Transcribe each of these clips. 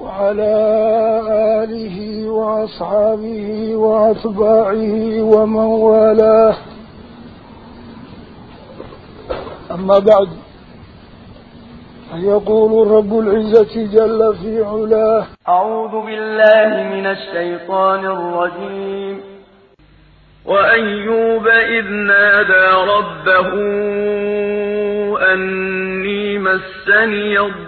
وعلى آله وأصحابه وأتباعه ومن والاه. أما بعد يقول رب العزة جل في علاه أعوذ بالله من الشيطان الرجيم. وأيوب إذ نادى ربه أني مسني الضر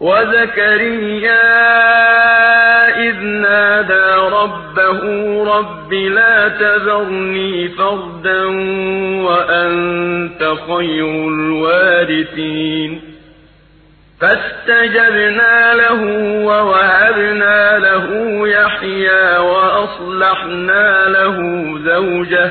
وزكريا إذ نادى ربه رب لا تذرني فردا وأنت خير الوارثين فاستجبنا له ووهبنا له يحيى وأصلحنا له زوجه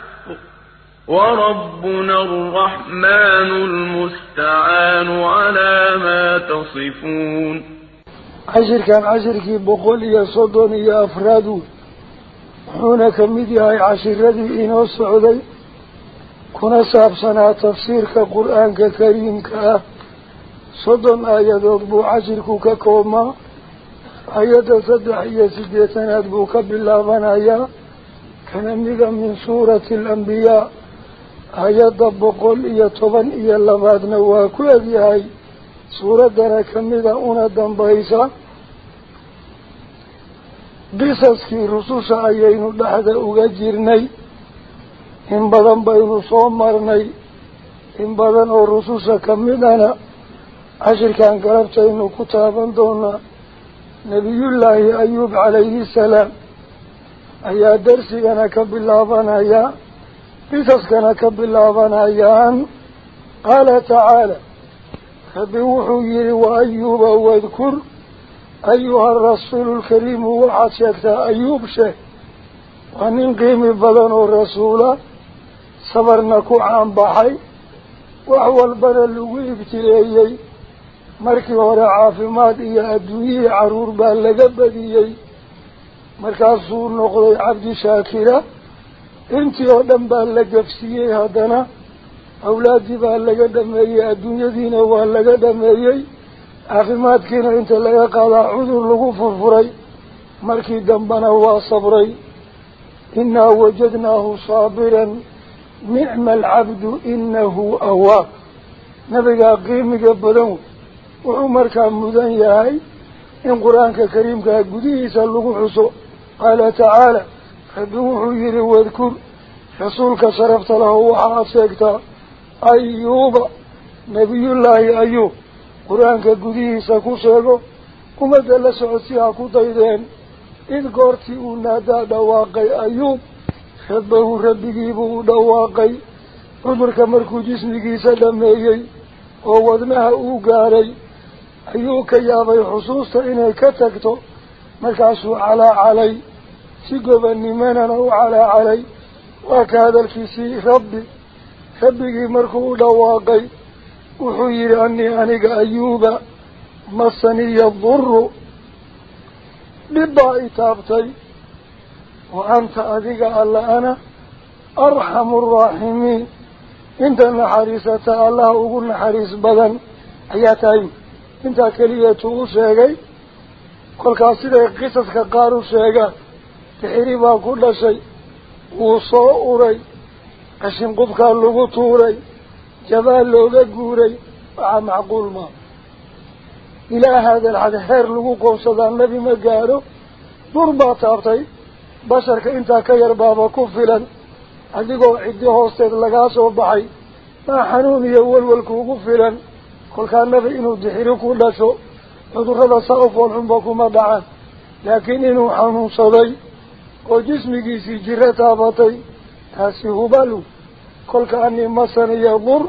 وربنا الرحمن المستعان على ما تصفون. عشر كان عشر كي بقول يا صدون يا أفراد هنا كمدي هاي عشر ردي إنو السعودي كنا سابسنا تفسير كقرآن كريم كا صدون آيات بو عشر كوما آيات صدح يا سديتنا بو كبلا بنايا كان من سورة الأنبياء. Hay-adda boqol iyo toban iyo labaadna waa ku egyahay suuraddana ka mida una dambaysa qisaskii rususha ayaynu dhexda uga jirnay in badan baynu soo marnay in badan oo rususha ka midana cashirkan galabtaynu ku taaban doonaa nebiyullaahi ayuub calayhi salaam ayaa darsigana ka bilaabanaya قصصكنا كبلابنايان قال تعالى فبوحو وأيوب واذكر أيها الرسول الكريم وحشكت أيوب شيء ومن قيم بدن الرسول صبرناكو عن بحي وهو اللي ابتليي markii hore caafimaad iyo adduunyihii caruur baa laga badiyey markaasuu noqday cabdi shaakira انت اهدن بها لك افسيه هادنا اولادي بها لك الدنيا دينا وها لك دميه أخي مات كينا انت لك قادة عذر لك فرفري مركي دمبنا وصبري إنا وجدناه صابرا نعم العبد إنه أواب نبقى قيمك قبله وعمر كان مذنيا هاي إن قرآنك كريمك قديس اللقوح قال تعالى rabbi wuxuu yidhi wadkur rasuulka sharafta lahu waxaad sheegtaa ayuuba nebiyullaahi ayuub qur-aanka gudihiisa ku sheego ummadda la socodsi ha ku daydeen id goortii uu naadaa dhawaaqay ayuub rabbahu rabbigiibuu u dhawaaqay cudurka markuu jismigiisa dhameeyey oo wadnaha uu gaaray ayuu ka yaabay xusuusta inay ka tagto markaasuu calaa calay si gobanimanana u calaa calay وكهذا الكيسي ربي. ربي مركو دواقي. وحير أني أنيق أيوب مصني الضر لبا إتابتي وأنت أذيك ألا أنا أرحم الراحمين. إنت نحريسة الله أقول نحريس بدن. أياتي إنت كلية شيء كل شيء تحريبا كل شيء وصوري قشن قبكا لغو طوري جبال لغو قوري معقول ما إلى هذا الحد هير لغو قوصدا النبي ما قالوا ضربا تابتي بشرك انتا كير بابا كفلا adigoo ciddi hoosteed lagaa soo baxay maa xanuun iyo welwel kuugu filan kolkaanaba inuu dixiri ku dhasho cudurrada saa u foolxunba kuma dhacan laakiin inuu xanuunsaday taasi hubalu kolka ani masan iyo dur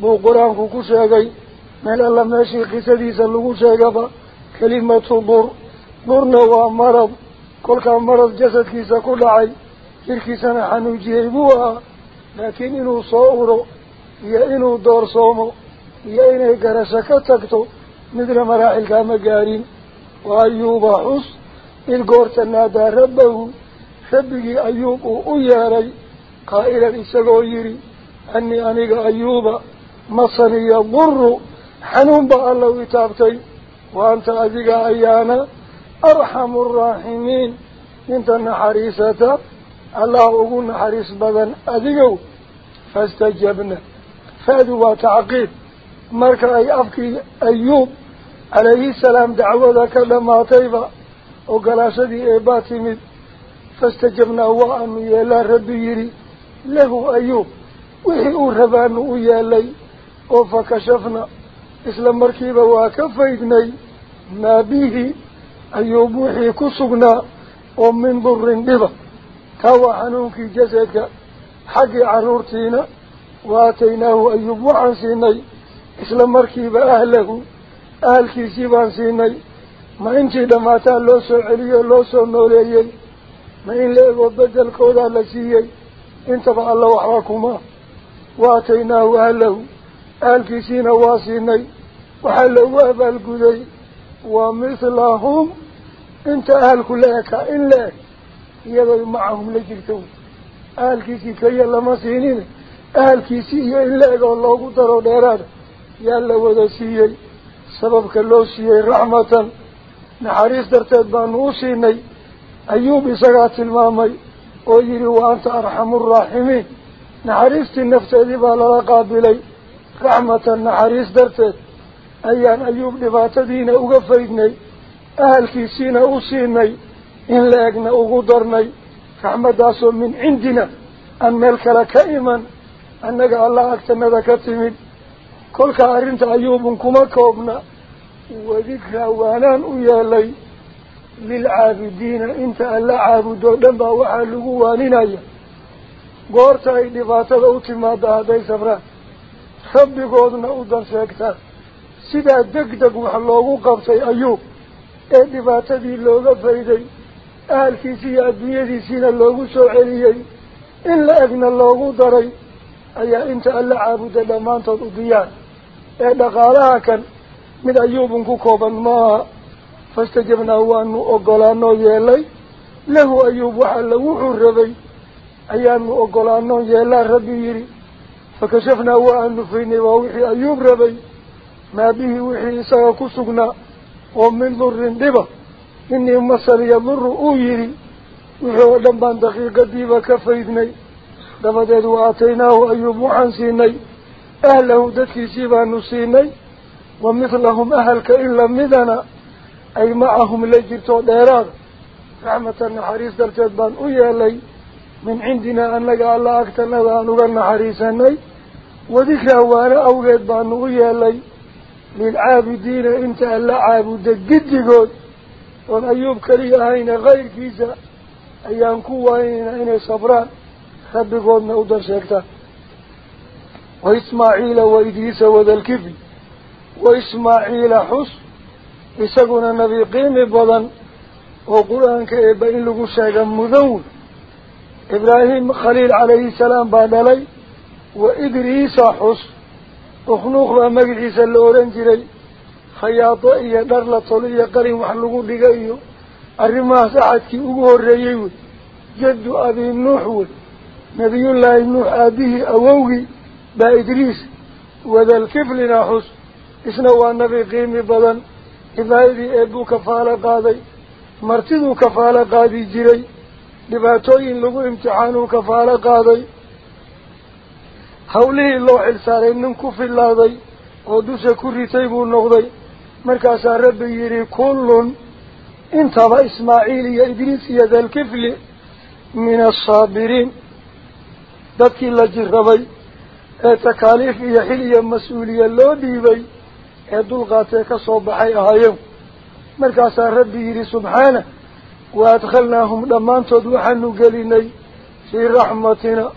buu qur-aanku ku sheegay meel alla meeshii qisadiisa lagu sheegaba kelimatu dur durna waa marad kolkaa marad jasadkiisa ku dhacay jirkiisana xanuujiyey buu ahaa laakiin inuu soo uro iyo inuu doorsoomo iyo inay garasho ka tagto midna maraaxilkaa ma gaarin wa ayuuba xus id goorta naadaa rabbahu rabbigii ayuub uu u yeeray qaa'ilan isagoo yidhi annii aniga ayuuba masaniya duru xanuun baa alla u itaabtay wa anta adiga ayaana arxamu araaximiin inta naxariisata الله أقول فاستجبنا وأن يلا ربي يري له أيوب. وحي أرهبان ويالي وفكشفنا إسلام مركيبة وكفيدني. ما به أيوب وحي كسقنا. ومن ضر بضا كوا حنونك جسدك. حق عرورتينا. واتيناه أيوب وعن سيني. إسلام مركيب أهله. أهل كيسيبان سيني. ما إنتي ما إن لأغو بدل كودا لسيي انتبع الله وحراكما واتيناه أهله أهل كيسينا واسيني وحلوا أبا القدي ومثلهم انت أهل كلك إن jirto ahalkiisii keliya lama siinin ahalkiisii iyo in la eg oo loogu daro dheeraada yaa la wada siiyey sababka loo siiyey raxmatan naxariis darteed baanu u siinay isagaa tilmaamay oo yidhi wa anta arxamu araaximiin naxariistii nafteedii baa lala qaabilay raxmatan naxariis darteed ayaan ayuub dhibaatadiina uga faydnay ahalkiisiina u siinay إن لأجنا أغدرني رحمة من عندنا أن ملك لك إيمان أنك الله أكتنا ذكتمد كل كارنت أيوب كما كوبنا للعابدين انت ألا عابدوا دنبا وحالقوا وانينايا قورت أي دفاتة أوتما هذا سفران ربي قودنا أدر سيكتا سيدا دق دق وحلوغو قبطي أيوب ee dhibaatadii looga fayday ahalkiisii iyo adduunyadiisiina loogu soo celiyey in la egna loogu daray ayaa inta alla caabuda dhammaantood u diyaar ee dhaqaalaha kan mid ayuubun ku kooban maaha waxa la wuxuu rabay ayaanu ogolaanoo yeelaa rabbi yidhi fakashafnaa waa aanu faynay waa wixii ayuub rabay maa bihi wixii isaga ku sugnaa oo min durin dhiba إني مصر يضر أويري وهو دنبان دقيقة ديبا كفيدني دفدد وآتيناه أيوب وحنسيني أهله دكي سيبا أي معهم لجرتو ديراد رحمة النحريس درتبان أيالي من عندنا أنك الله أكتنا ذانوغا النحريساني وذكره وأنا أوغيد بان أيالي للعابدين إنت ألا عابد قد ahayna kayrkiisa ayaan ku waaynayna inay sabraan rabbigoodna u dar sheegtaan wa ismaaciila wa idriisa wadalkifi wa ismaaciila xus badan oo qur-aanka eeba in lagu sheega mudan wey إبراهيم خليل عليه السلام بادلي وإدريس حس أخنوخ بمجعيس اللورنجري خياطة إيا درلة طولية قرين وحلقوا بقايو الرماه ساعدكي أقوه الرئيوي جد أبي النوح نبي الله النوح أبيه أووي با إدريس وذا الكفل ناحس إسنوا النبي قيمي بدن إذا أبو كفالة قاضي مرتدو كفالة dhibaatooyin lagu imtixaanuu kafaalo qaaday hawlihii loo xilsaaray nin ku filaaday oo dusha ku ritay buu noqday markaasaa rabbi yidhi kullun intaba ismaaciil iyo idriis iyo dalkifli min asaabiriin dadkii la jirrabay ee takaaliif iyo xil iyo mas-uuliya loo dhiibay soo baxay ahaayeen. Markaasaa rabbi yidhi subxaanah وأدخلناهم دمانتود وحنو قليني في رحمتنا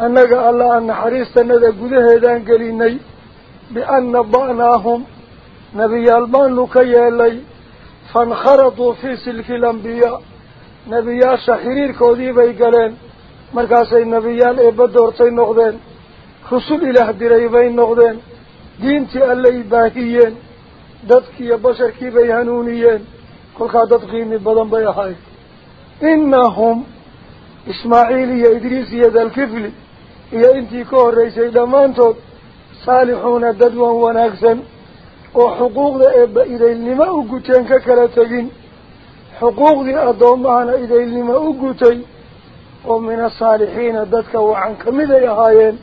أنك الله أن حريستنا ذا قده دان قليني بأن نبأناهم نبي البان كيالي فانخرطوا في سلك الأنبياء نبيا شحرير كودي بيقلين مركاسي نبيان دينتي اللي باهيين دادكي بشركي بيهنونيين كل قادت قيمة بدن بيهاي. إنهم إسماعيل يا إدريس يا ذا الكفل يا إنتي كور ريسي دمانتو صالحون ددوا وناكسا وحقوق ذا إذا لما أقوتين ككالتين حقوق ذا أدومانا إذا لما أقوتين ومن الصالحين ددك وعن كمذا يهايين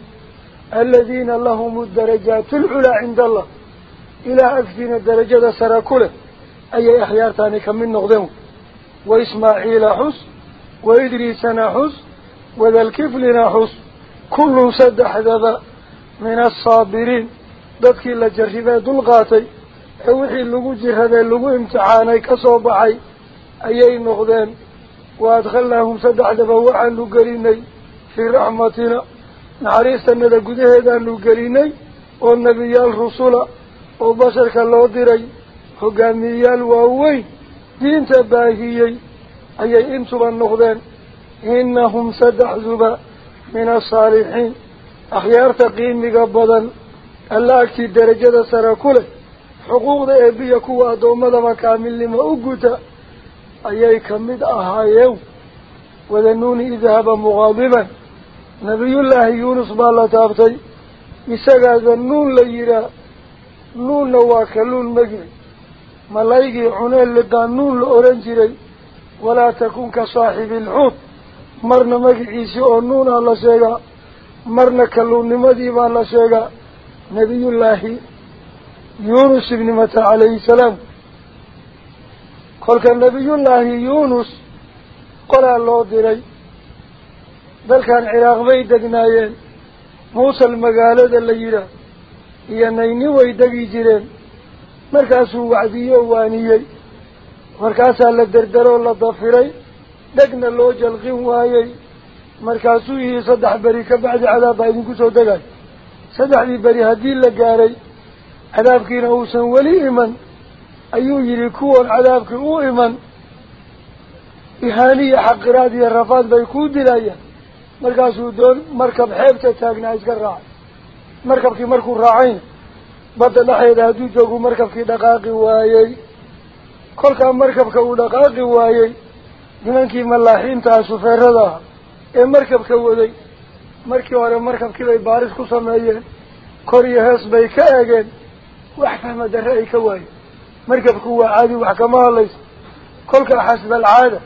الذين لهم الدرجات العلى عند الله. إلى أكثر الدرجة سراكله أي أحيار تاني كمين نغذهم وإسماعيل حس وإدريس نحس وذا الكفل نحس. كل سدح ذا من الصابرين. ذاتك إلا جرشبا دلغاتي وحي اللقو جهد اللقو امتحاني كصوبعي أي نغذين وأدخلناهم سدح ذا وعن لقريني في رحمتنا. نعريستنا ذا قده ذا لقريني والنبي الرسول وبشر كالله ديري diinta baahiyey ayay intuba noqdeen innahum saddexduba min asaalixiin akhyaarta qiimiga badan alla agtii derajada sare ku leh xuquuqda eebiya kuwa addoommadaba kaamilnimo u guta ayay ka mid ahaayeen wadanuuni idhaba muqaadiban nabiyullaahi yuunus baa la taabtay isagaa danuun la yihaa nuunna waa kaluun magi ملايقي عنيل لقانون لأورنجري ولا تكون كصاحب الحوت. مرنا مقعيسي أنون الله شيئا مرنا كلون مديب الله شيئا نبي الله يونس بن متى عليه السلام. قال كان نبي الله يونس قال الله بل كان عراق بيدقنايين موسى المقالة اللي يرى هي نيني la derderoo la dafiray dhegna loo jalqin waayey markaasuu yihi saddex beri ka bacdi cadaab baa idinku soo degay saddexdii beri haddii la gaaray cadaabkiina uusan weli iman ayuu yidhi kuwan cadaabkii u iman ihaaniya xaqiraad iyo rafaad bay kuu dilayaan markaasuu doon markab xeebta taagnaa iska raacay markabkii markuu raacayna badda dhexeeda hadduu joogu markabkii dhaqaaqi waayey kolkaa markabka uu dhaqaaqi waayey nimankii malaaxiintaa sufeerada ah ee markabka waday markii hore markabkii bay baaris ku sameeyeen kor iyo hees bay ka eegeen wax fahma darre ay ka waayeen markabku waa caadi wax kama hadlayso kolkaa xasba alcaada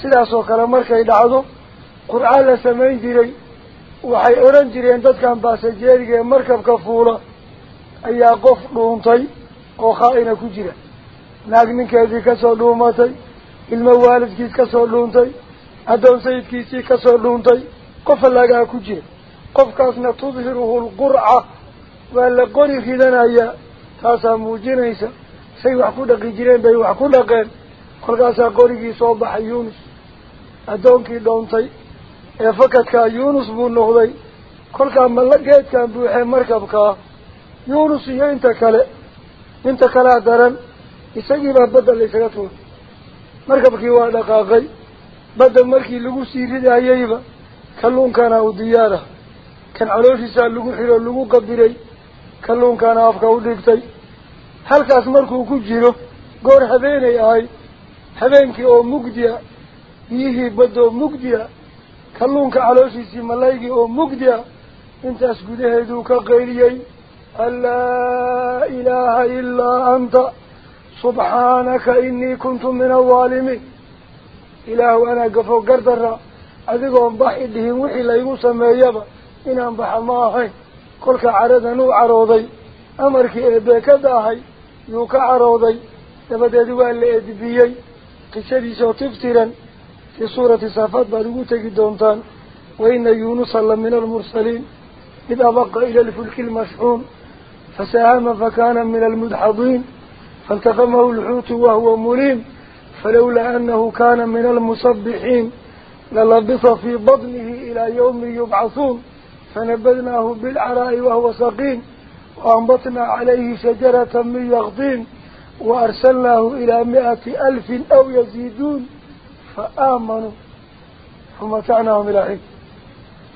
sidaasoo kale markay dhacdo jiray waxay odhan jireen dadkan baasajeeriga ee markabka fuula ayaa qof dhuuntay oo khaa-ina ku jira naag ninkeedii kasoo dhuumatay ilmo waalidkiis kasoo dhuuntay addoon sayidkiisii kasoo dhuuntay qof allagaa ku jira qofkaasna tudhiruhu lqurca waa la qori ridanayaa taasaa muujinaysa say wax ku dhaqi jireen bay wax ku dhaqeen kolkaasaa qorigii soo baxay yuunus addoonkii dhoontay yuunus buu noqday kolkaa malla geedkan buuxee markabkaa yuunus iyo inta kale inta kalea daran isagiibaa badda la ysaga tuuray markabkii waa dhaqaaqay بدل مركي لغو سيرد أييبا كلون كان أو ديارة كان علوشي سال لغو حيرو لغو قبري كلون كان أفكا وديكتي هل كاس مركو كجيرو قور هبيني آي هبينكي كلون كعلوشي سي ملايكي أو مقديا انت اسقده يدوك غيريي ألا إله إلا أنت سبحانك إني كنت من الظالمين إله أنا قفو قردر أذيقهم بحي دهين وحي لا يوسم يبا إن أنبح ماهي كلك عرض نو عروضي أمرك إباك داهي يوك عروضي نبدا دوال لأدبيي في سورة صفات بارغوتك دونتان. وإن يونس من المرسلين. إذا بقى إلى الفلك المشحون. فساهم فكان من المدحضين. فالتقمه الحوت وهو مريم فلولا أنه كان من المصبحين. للبث في بطنه إلى يوم يبعثون. فنبذناه بالعراء وهو سقيم. وأنبطنا عليه شجرة من يغطين. وأرسلناه إلى مئة ألف أو يزيدون. فآمنوا فمتعناهم إلى حين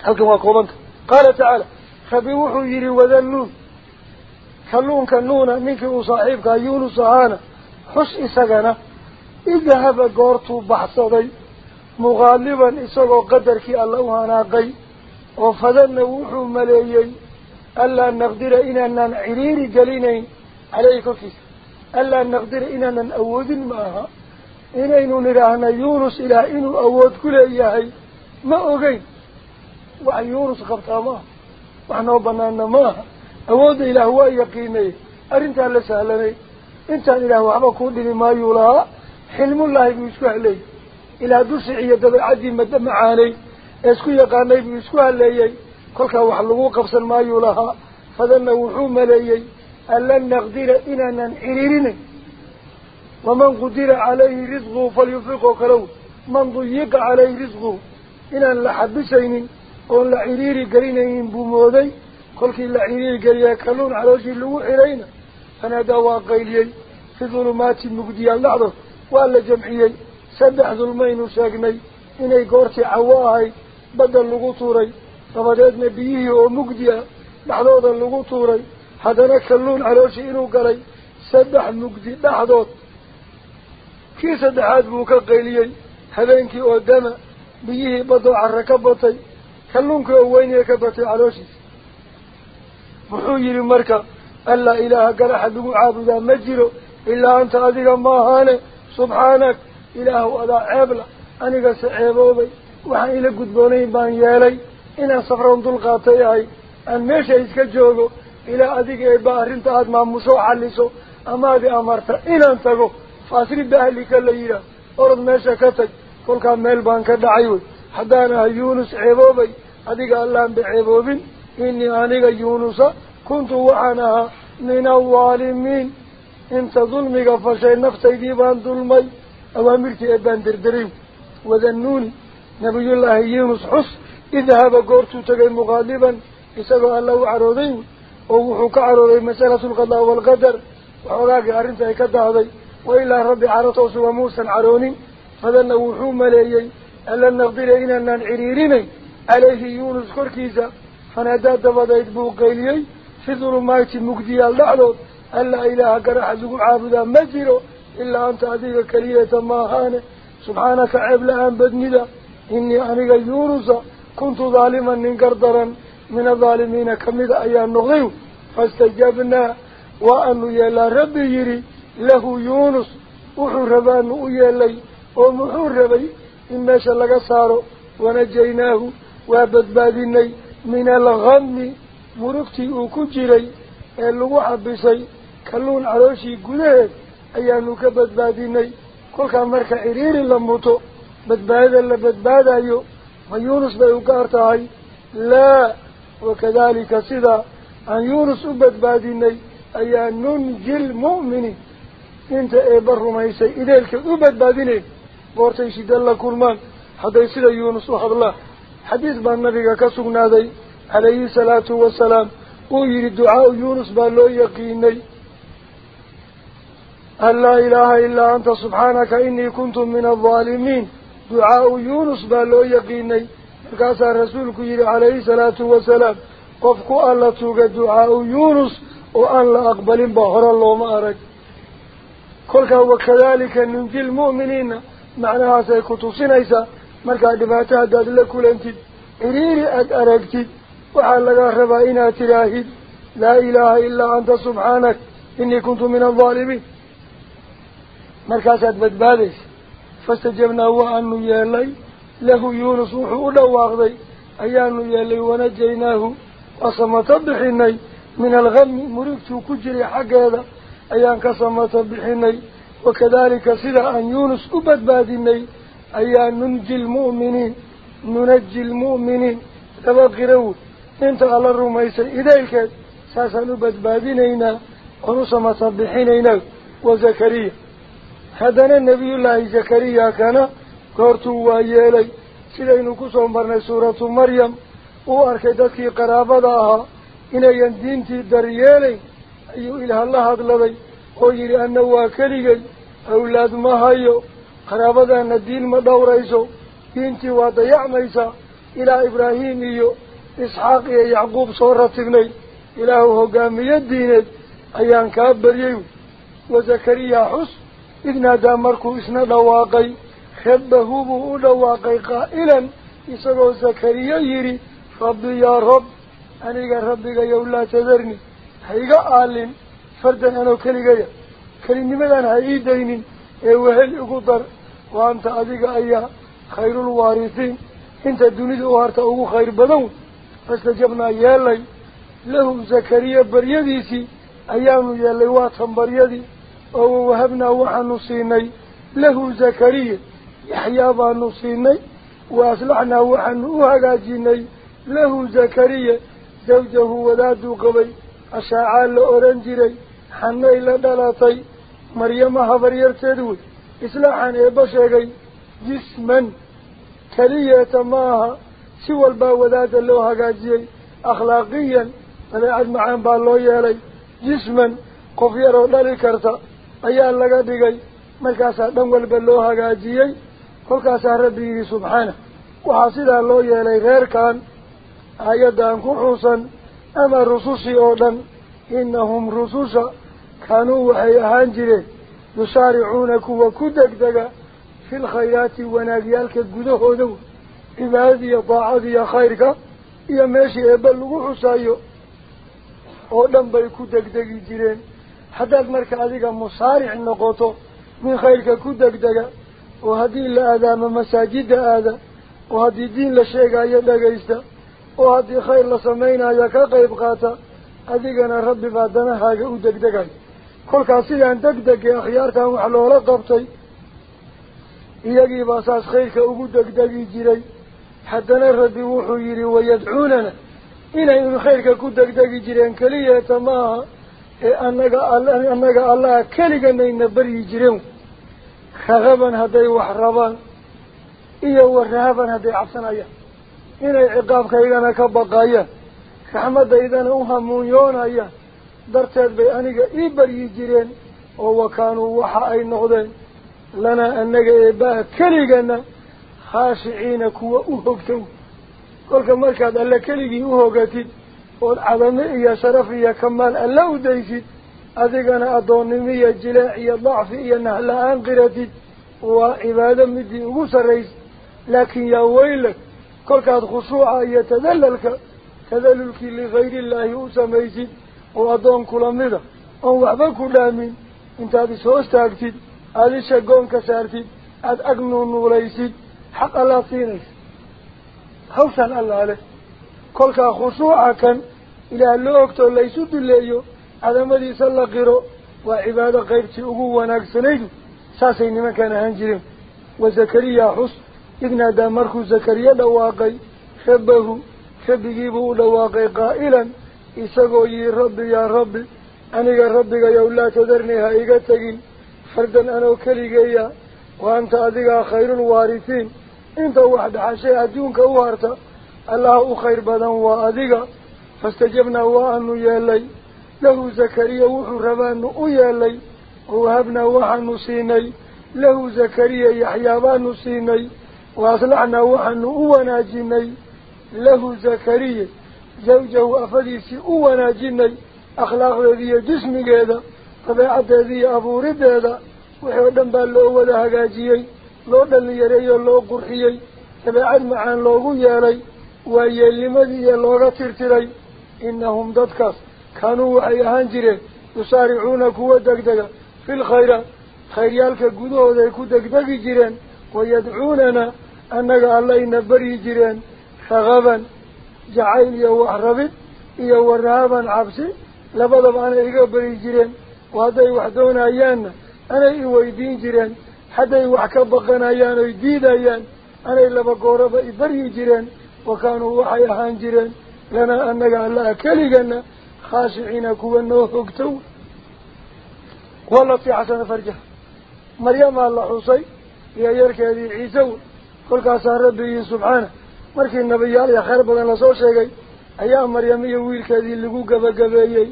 هل كما قال تعالى فبوحوا يري وذنون. كلون كنونا منك وصاحبك يونس هانا حس إساقنا. إذهب قورتو بحصدي. مغالبا إساقو قدرك الله هناقي وفذن وحو مليي ألا نقدر إننا عريري قلينين عليك كيس ألا نقدر إننا أود معها. إنين نرهن يونس إلى إن أود كل إياهي. ما أغي وعن يونس خبطا ما. وعن أن ما. أود إلى هو يقيني. أرنت على سهلني إنت إلى هو عبا كودني ما يولا. حلم الله يشكو علي. إلى دوس عيادة عدي مدام علي أسكو يقاني يسكو علي. كل كوح اللغوق بصن ما يولا. فذن وحوم علي. ألا نقدر إنا ننحررني ومن قدر عليه رزقه فليفقه كلو من ضيق عليه رزقه. إن اللحبسين قل لعيريري قرينين بمودي. قلت كي لعيريري قريا كلون على وجه اللوح إلينا. أنا دواء قيلي في ظلمات مقديا لعضه وقال جمعيي. سبع ظلمين ساقني إني قرتي عواهي. بدل لغطوري. فمداد نبيه ومقديا لحضوضا لغطوري. حدنا كلون على وجه إنو قري. سبع مقدي لحضوض oo dama biyihii baddoo carra ka batay kalluunka oo weynaya ka batay calooshiisa wuxuu yidhi marka allaa ilaaha garaxa lagu caabudaa ma jiro ilaa anta adiga maahaane subxaanak ilaahu adaa ceebla anigase ceeboobay waxaan ila gudboonayn baan yeelay inaan safroon dulqaatay ahay aan meesha iska joogo ilaa adiga eebba arrinta aada maamusoo xalliso amaadi amarta inaan tago meel baan ka dhacay wey haddaan ahay yuunus ceeboobay adiga allaan ba ceeboobin inii aniga yuunusa kuntu waxaan ahaa min alwaalimiin inta dulmiga fashay naftaydii baan dulmay awaamirtii ee baan derderay wadannuuni nabiyullaahi yuunus xus idhaba goortuu tegay muqaaliban isagoo alla u carooday oo wuxuu ka carooday masalatu alqadaa waalqadar waxoogaagii arrinta ay ka dahday ilaa rabbi caratoosuga muusan caroonin fadanna wuxuu maleeyey ألا نقدر إنا ننعريرين عليه يونس كركيزا فنادى دبضيت بوقيلي في ظلمات مقدية اللعلو ألا إله قرح ذو عابدا مجره إلا أنت أذيك كليلة ماهانة سبحانك عبلان بدندا إني أنيق يونس كنت ظالما ننقردرا من الظالمين كمذا أيام نغيو. فاستجابنا له يونس وحربان ويالي ومحربي إما شلق صارو ونجيناه وابدبادني من الغم مرقتي وكجري اللو حبسي كلون عروشي قدهد أيانوك بدبادني كل كان مركع إرير اللموتو بدبادا لبدبادا يو ما يونس بيوكارتاي لا وكذلك صدا عن يونس بدبادني أيان ننجي المؤمنين. Rumaysay ideelkeed u badbaadinay goortay shida la kulmaan hadday sida yuunus u hadlaan xadiis baa nabiga ka sugnaaday calayhi salaatu wasalaam uu yidhi ducaau yuunus baa loo yaqiinay an laa ilaaha ilaa anta subxaanaka inii kuntu min aldaalimiin ducaau yuunus baa loo yaqiinay markaasaa rasuulku yidhi calayhi salaatu wasalaam qofku alla tuuga ducaau yuunus oo aan la aqbalin ba hore looma arag كلها وكذلك ننجي المؤمنين معناها سيكتوصين ايسا مالك عدباتها داد لك لنتد عريري أدأركتد وحالك أخبائنا تلاهد لا إله إلا أنت سبحانك إني كنت من الظالمين مالك عدبات بادس فاستجبنا وأنه يالي له يونس وحوله واخذي أيانه يالي ونجيناه وصمت بحيني من الغم مريكتو كجري حق هذا أيان كسما تبحيني وكذلك صدع أن يونس أبد بادني أيان ننجي المؤمنين ننجي المؤمنين. تبقى تبقروا إنت على الرميس إذلك ساسا نبد بادنينا ونسما تبحينينا وزكريا. هذا النبي الله زكريا كان كورتو وإيالي سيدين كسهم برنا سورة مريم. وأركدتك قرابة داها. إنه يندينتي دريالي. Ilaah la hadladay oo yidhi anna waa keligay awlaad ma hayo qaraabadaana diin ma dhowrayso diintii waa dayacmaysaa ilaa ibraahim iyo isxaaq iyo yacquub soo ratibnay ilaahu hogaamiye diineed ayaan kaa baryay wa zakariya xus id naadaa markuu isna dhawaaqay rabbahu buu u dhawaaqay qaa'ilan isagoo zakariya yidhi rabbi yaa rab aniga rabbigayow laa tadarni keligaya kelinimadan ha ii daynin ee wehel igu dar wa anta adiga ayaa khayrulwaarisiin inta dunida u harta ugu khayr badan fastajabnaa yeelay lahu zakariya baryadiisii ayaanu yeelay waatan baryadii oo wawahabnaa waxaanu siinay lahu zakariya yaxyaa baanu siinay wa aslaxnaa waxaanu u hagaajinay lahu zakariya zawjahu wadaaduu qabay wey islaaxan eebba sheegay jisman keliyeeta ma aha si walbaa wadaada loo hagaajiyey akhlaaqiyan dabeecad macaan baa loo yeelay jisman qof yaroo dhali karta ayaa laga dhigay markaasaa dhan walba loo hagaajiyey kolkaasaa rabbi yidhi subxaana waxaa sidaa loo yeelay reerkan aayaddan ku xuusan degdega fi lkhayraati wanaagyaalka gudahooda wey cibaadada iyo daacada iyo khayrka iyo meeshii eebba lagu xusaayo oo dhan bay ku degdegi jireen haddaad marka adiga musaaric noqoto min khayrka ku degdega oo haddii la aadaamo masaajidda aada oo haddii diin la sheegayo dhagaysta oo haddii khayr la samaynayo ka qayb qaata adigana rabbi baa danahaaga u degdegayo kolkaas sidaan degdegay akhyaartan wax loola qabtay iyagiibaa saas khayrka ugu degdegi jiray haddana rabbi wuxuu yidhi wayadcuunana inaynu khayrka ku degdegi jireen keliyeeta ma aha ee annaga annaga allaha keliganayna baryi jireen ragaban hadday wax rabaan iyo warahaban hadday cabsanayaan u hamuunyoonayaan darteed bay aniga ii baryi jireen oo wakaanuu waxa ay noqdeen lanaa annaga eebbaha keligana khaashiciina kuwa u hogtow kolka markaad alle keligii u hogatid ood cadame iyo sharaf iyo kamaal alle u daysid adigana addoonnimo iyo jileec iyo dacfi iyo nahla-aan qiratid waa cibaado midii ugu sarraysa laakiin yaa weylag kolkaad khushuuca iyo tadalalka tadalulkii ligayriillaahi u samaysid oo addoon kula mida oon waxba ku dhaamin intaad is-hoos taagtid aada isha goonka saartid aada ag nuunuulaysid xaq allaad siinaysa hawshaan allaa leh kolkaa khushuuca kan ilaah loo ogtoo laysu duleeyo cadamadiisa la qiro waa cibaado qaybtii ugu wanaagsanaydu saasay nimankaan ahaan jireen wa zakariya xus rabbigiibuu u dhawaaqay qaa'ilan isagoo yihi rabbi yaa rabbi aniga rabbigayow laa tadarnii ha iga tegin fardan anoo keligeeya wa anta adigaa khayrulwaarisiin inta wax dhaxashay adduunka u harta allaha u khayr badan waa adiga fastajabnaa waa aanu yeelay lahu zakariya wuxuu rabaanu u yeelay wawahabnaa waxaanu siinay lahu zakariya yaxyaa baanu siinay وأصلحنا وحن أونا جني له زكريا زوجه أفديسي أونا جني أخلاق ذي جسم هذا طبيعة ذي أبو رد هذا وحيودن بالله وذا هجاجيي لو دل يري لو قرحيي طبيعة معان لو يالي ويلمدي لو ترتري إنهم ضدكس كانوا وحي هانجرين يسارعون كوا دقدقة في الخيرات خيريالك قدوة ذي كو دقدقي جيرين. أنك الله بري جيرين رغبا جعيل يو أحربت يو رهابا عبسي لبضب أنا إيقا بري جيرين وهذا وحدون أيانا أنا إيويدين جيرين حتى يوحكا بقنا أيانا يديد أيان. أنا إلا بقوربا إبري جيرين وكانوا وحي أهان جيرين لنا أنك الله كليقنا خاشعين كوا نوحك تو والله في حسن فرجة. مريم الله حصي يا يرك هذه عيسى كل كاسر ربي سبحانه مركي النبي عليه خير بدن لسو شيغي أيام مريم iyo wiilkeedii lagu gabagabeeyay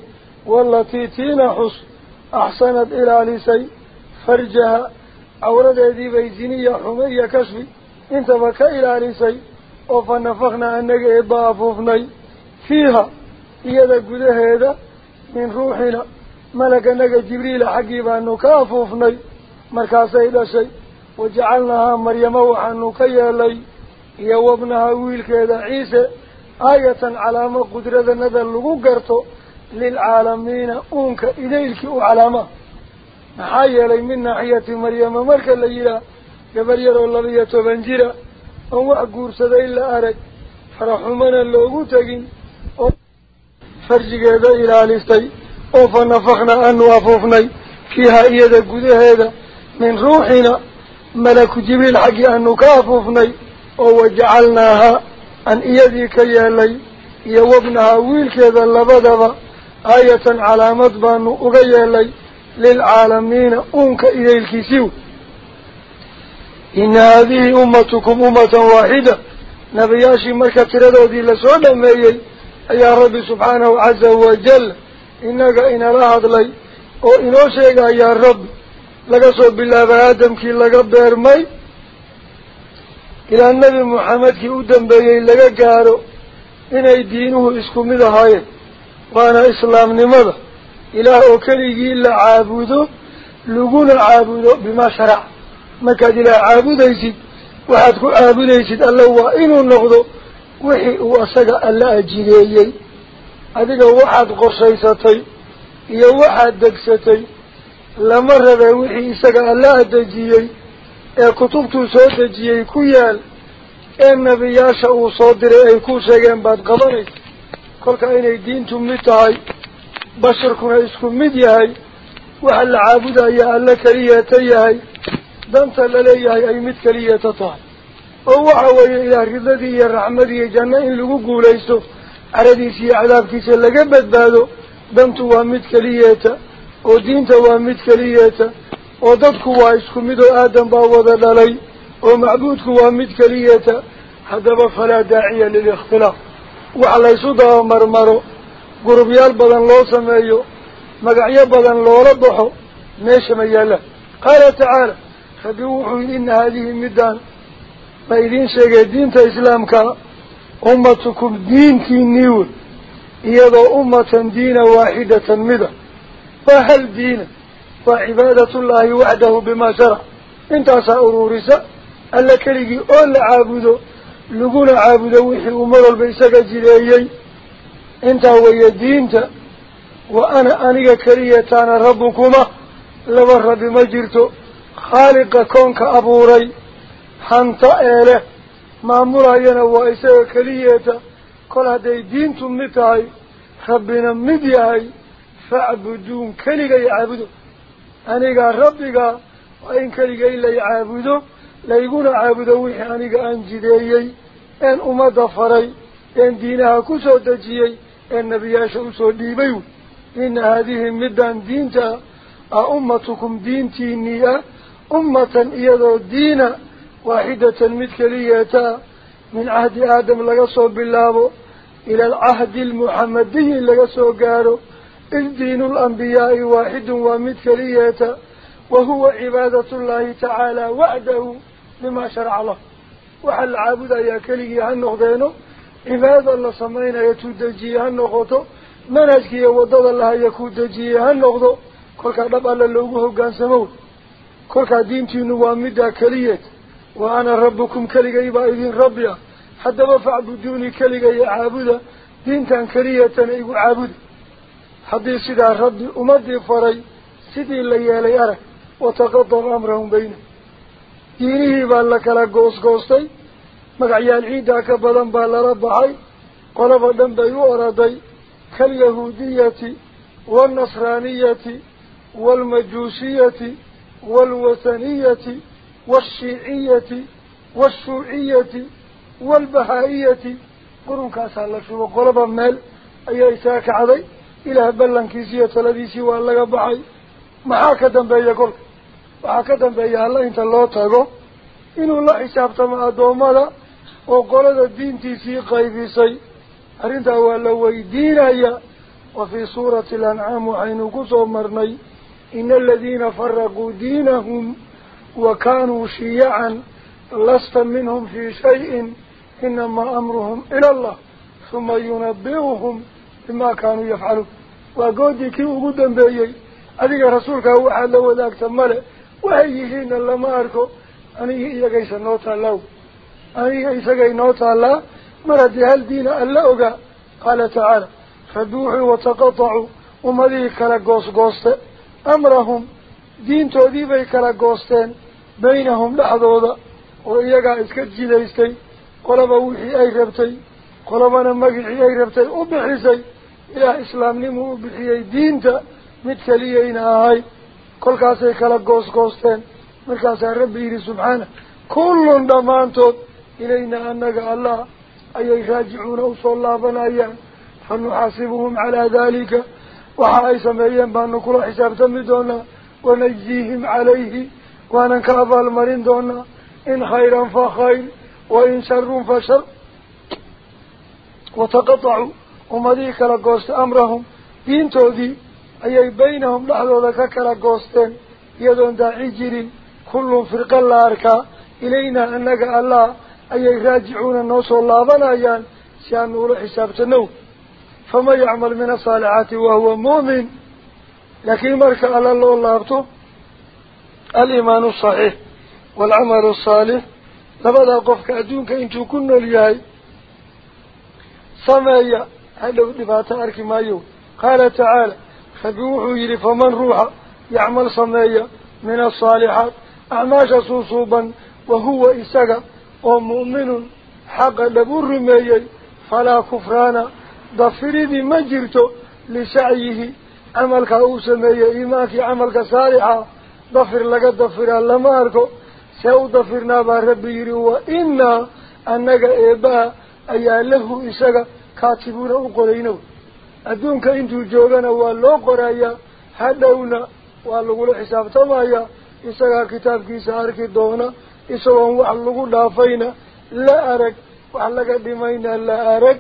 wallati tiina xus ahsanad ila lisay farjaha awradeedii bay ziniya xumayya kasbi intaba ka ilaalisay oo fanafakna annaga ee baafuufnay fiiha iyada gudaheeda min ruuxina malaganaga jibriila xaggii baanu ka afuufnay markaasay dhashay ka yeelay iyo wabnaha wiilkeeda ciise aayatan calaamo qudradanada lagu garto lilcaalamiina uunka idaylkii u calaama maxaa yeelay min naaxiyati maryama marka la yidhaah gabar yaroo labiyo toban jira oon wax guursaday la arag faraxumana loogu tegin oo farjigeeda ilaalistay oo fa nafakna aanu afuufnay fiiha iyada gudaheeda من روحنا ملك جبريل حقي أنه كافوفني وجعلناها أن إيدي كيالي يوبنها ويل كذا لبدبا آية على مضبان أغيالي للعالمين أنك إلي الكسيو إن هذه أمتكم أمة واحدة. نبياشي مركة تردو دي لسونا ميي. يا رب سبحانه عز وجل إنك إن لهد لي وإنو شيئا يا رب. Laga soo bilaabay aadamkii laga beermay ilaa nebi maxamedkii u dambeeyey laga gaaro inay diinuhu isku mid ahaayeen waana islaamnimada ilaah oo keligii la caabudo laguna caabudo bimaa sharac markaad ilaah caabudaysid waxaad ku caabudaysid alla waa inuu noqdo wixii uu asaga alla ajideeyey adiga waxaad qorshaysatay iyo waxaad degsatay soo dejiyey ku yaal ee nebiyaasha uu soo diray ay ku sheegeen baad qabanaysa kolka inay diintu mid tahay basharkuna isku mid yahay waxa la caabudaya alla keliyata yahay danta laleeyahay ay mid keliyata tahay oo waxa weeye ilaah ridadii iyo raxmadii iyo janno in lagu guulaysto caradiisa iyo cadaabkiisa laga badbaado dantu waa mid keliyata oo aadan baa wada dhalay oo macbuudku waa mid keliyata haddaba falaa daaciya lilikhtilaaf wax laysu dabamarmaro gurubyaal badan loo sameeyo magacyo badan loola baxo meesha ma yaallaan qaala tacaala rabbi wuxuu yidhi ina haadihi middaan ma idiin sheegay diinta islaamka ummatukum diintiinii wey iyadoo ummatan diina waaxidatan mida فهل دين وعبادة الله وحده بما شرع؟ انت سأرورسا ألا كليكي أولا عابدو لقونا عابدو وحي أمر البيساق جليي انت هو يدينت وأنا أنيك كريتان ربكما. لبر بمجرتو خالق كونك أبوري. حنط إله. مامورا ينوى إساق كليتا كل هذا دينتم متاي ربنا مديهي فاعبدون كليغا يعبدوا أنيغا ربيغا وإن كليغا إلا يعبدوا لا يقول عابدوا وحي أنيغا أنجديي أن أمد فري أن دينها كسو دجيي. أن نبياشا أسو ديبيو. إن هذه مدان دينتا. أمتكم دينتي نيا. أمة إيضا دين واحدة متكلية من عهد آدم لقصوا بالله إلى العهد المحمدي لقصوا قالوا الدين الأنبياء واحد ومثلية وهو عبادة الله تعالى وعده بما شرع الله waxa la caabudayaa keligii ha noqdeeno cibaadada la samaynayo tuu dejiyey ha noqoto manhajkiiyo waddada lahaya kuu dejiyey ha noqdo kolkaa dhab alla loogu hoggaansamo kolkaa diintiinu waa middaa keliyeed wa ana rabbukum keligay baa idin rabbi ah haddaba facbuduunii حدي سيدا ربي أمدي فري سيدي اللي يالي أره وتقدم أمرهم بينه. ديني بالك لك غوص غوصي مقعيان عيدا بدن بالربحي قلب دم بيو أرادي كاليهودية والنصرانية والمجوسية والوثنية والشيعية والشوعية والبهائية. قرن كاسا الله شو قلب مال أي إساك عليه إلى بلن كيسية تلديسي والله بعي ما هكذا بيا كل هكذا بيا الله إنت الله تجو إن الله حساب تما دوما لا وقول الدين تيسي قايف يسي أرنت أول أول دين هي وفي سورة الأنعام عين قصو مرني. إن الذين فرقوا دينهم وكانوا شيعا لست منهم في شيء. إنما أمرهم إلى الله. ثم ينبئهم yafcaluun waa goodii kii ugu dambeeyey adiga rasuulkaa waxaad la wadaagta male waxay yihiinna lama arko anigii iyagaysa noo taallaaw aniga isagay noo taallaa mar haddii hal diina alla ogaa qaala tacaala rabbi wuxuu wataqatacuu ummadihii kala goosgooste amrahum diintoodii bay kala goosteen baynahum dhexdooda oo iyagaa iska jidaystay qolaba wixii ay rabtay qolabana magicii ay rabtay u bixisay إلى إسلام نمو بحيي دين تا متسليين آهاي كل كاسي كلا قوس قوستين من كاسي ربي سبحانه كل دمانتو إلينا أنك الله أي يخاجعون وصول الله بنايا فنحاسبهم على ذلك وحايسا مئيان بأن كل حساب تمدونا ونجيهم عليه وننكاف المرين دونا إن خيرا فخير وإن شر فشر وتقطعوا أمدي كلا قوست أمرهم دين تودي أي بينهم لحظة ذكا كلا قوستين يدون داعجرين كل فرق الله أركا إلينا أنك الله أي راجعون النوص والله بنايان سيان نور حساب تنو فما يعمل من الصالحات وهو مؤمن لكن مرك على الله الله أبطو الإيمان الصحيح والعمل الصالح لبدا قفك أدونك إنتو كنا لياي سمايا هلو دفاته أركي مايو؟ قال تعالى فبوحو يري فمن روح يعمل صمية من الصالحات أعماش صوصوبا وهو إساق ومؤمن حق لبر ميي فلا كفران. ضفرين مجرته لسعيه عمل كأوسى ميي إما في عمل كصالحة ضفر لك ضفر الله ماركو سو ضفرنا بربي يريو وإنا أنك إباء أيا له إساق كاتبون أقولينه أدونك إنتو جوغانا واللو قرأي حدونا واللو حساب طبعي إساقا كتاب كيسا أركي دونا إساقا واللو دافينا لا أرك وعلق دمينا لا أرك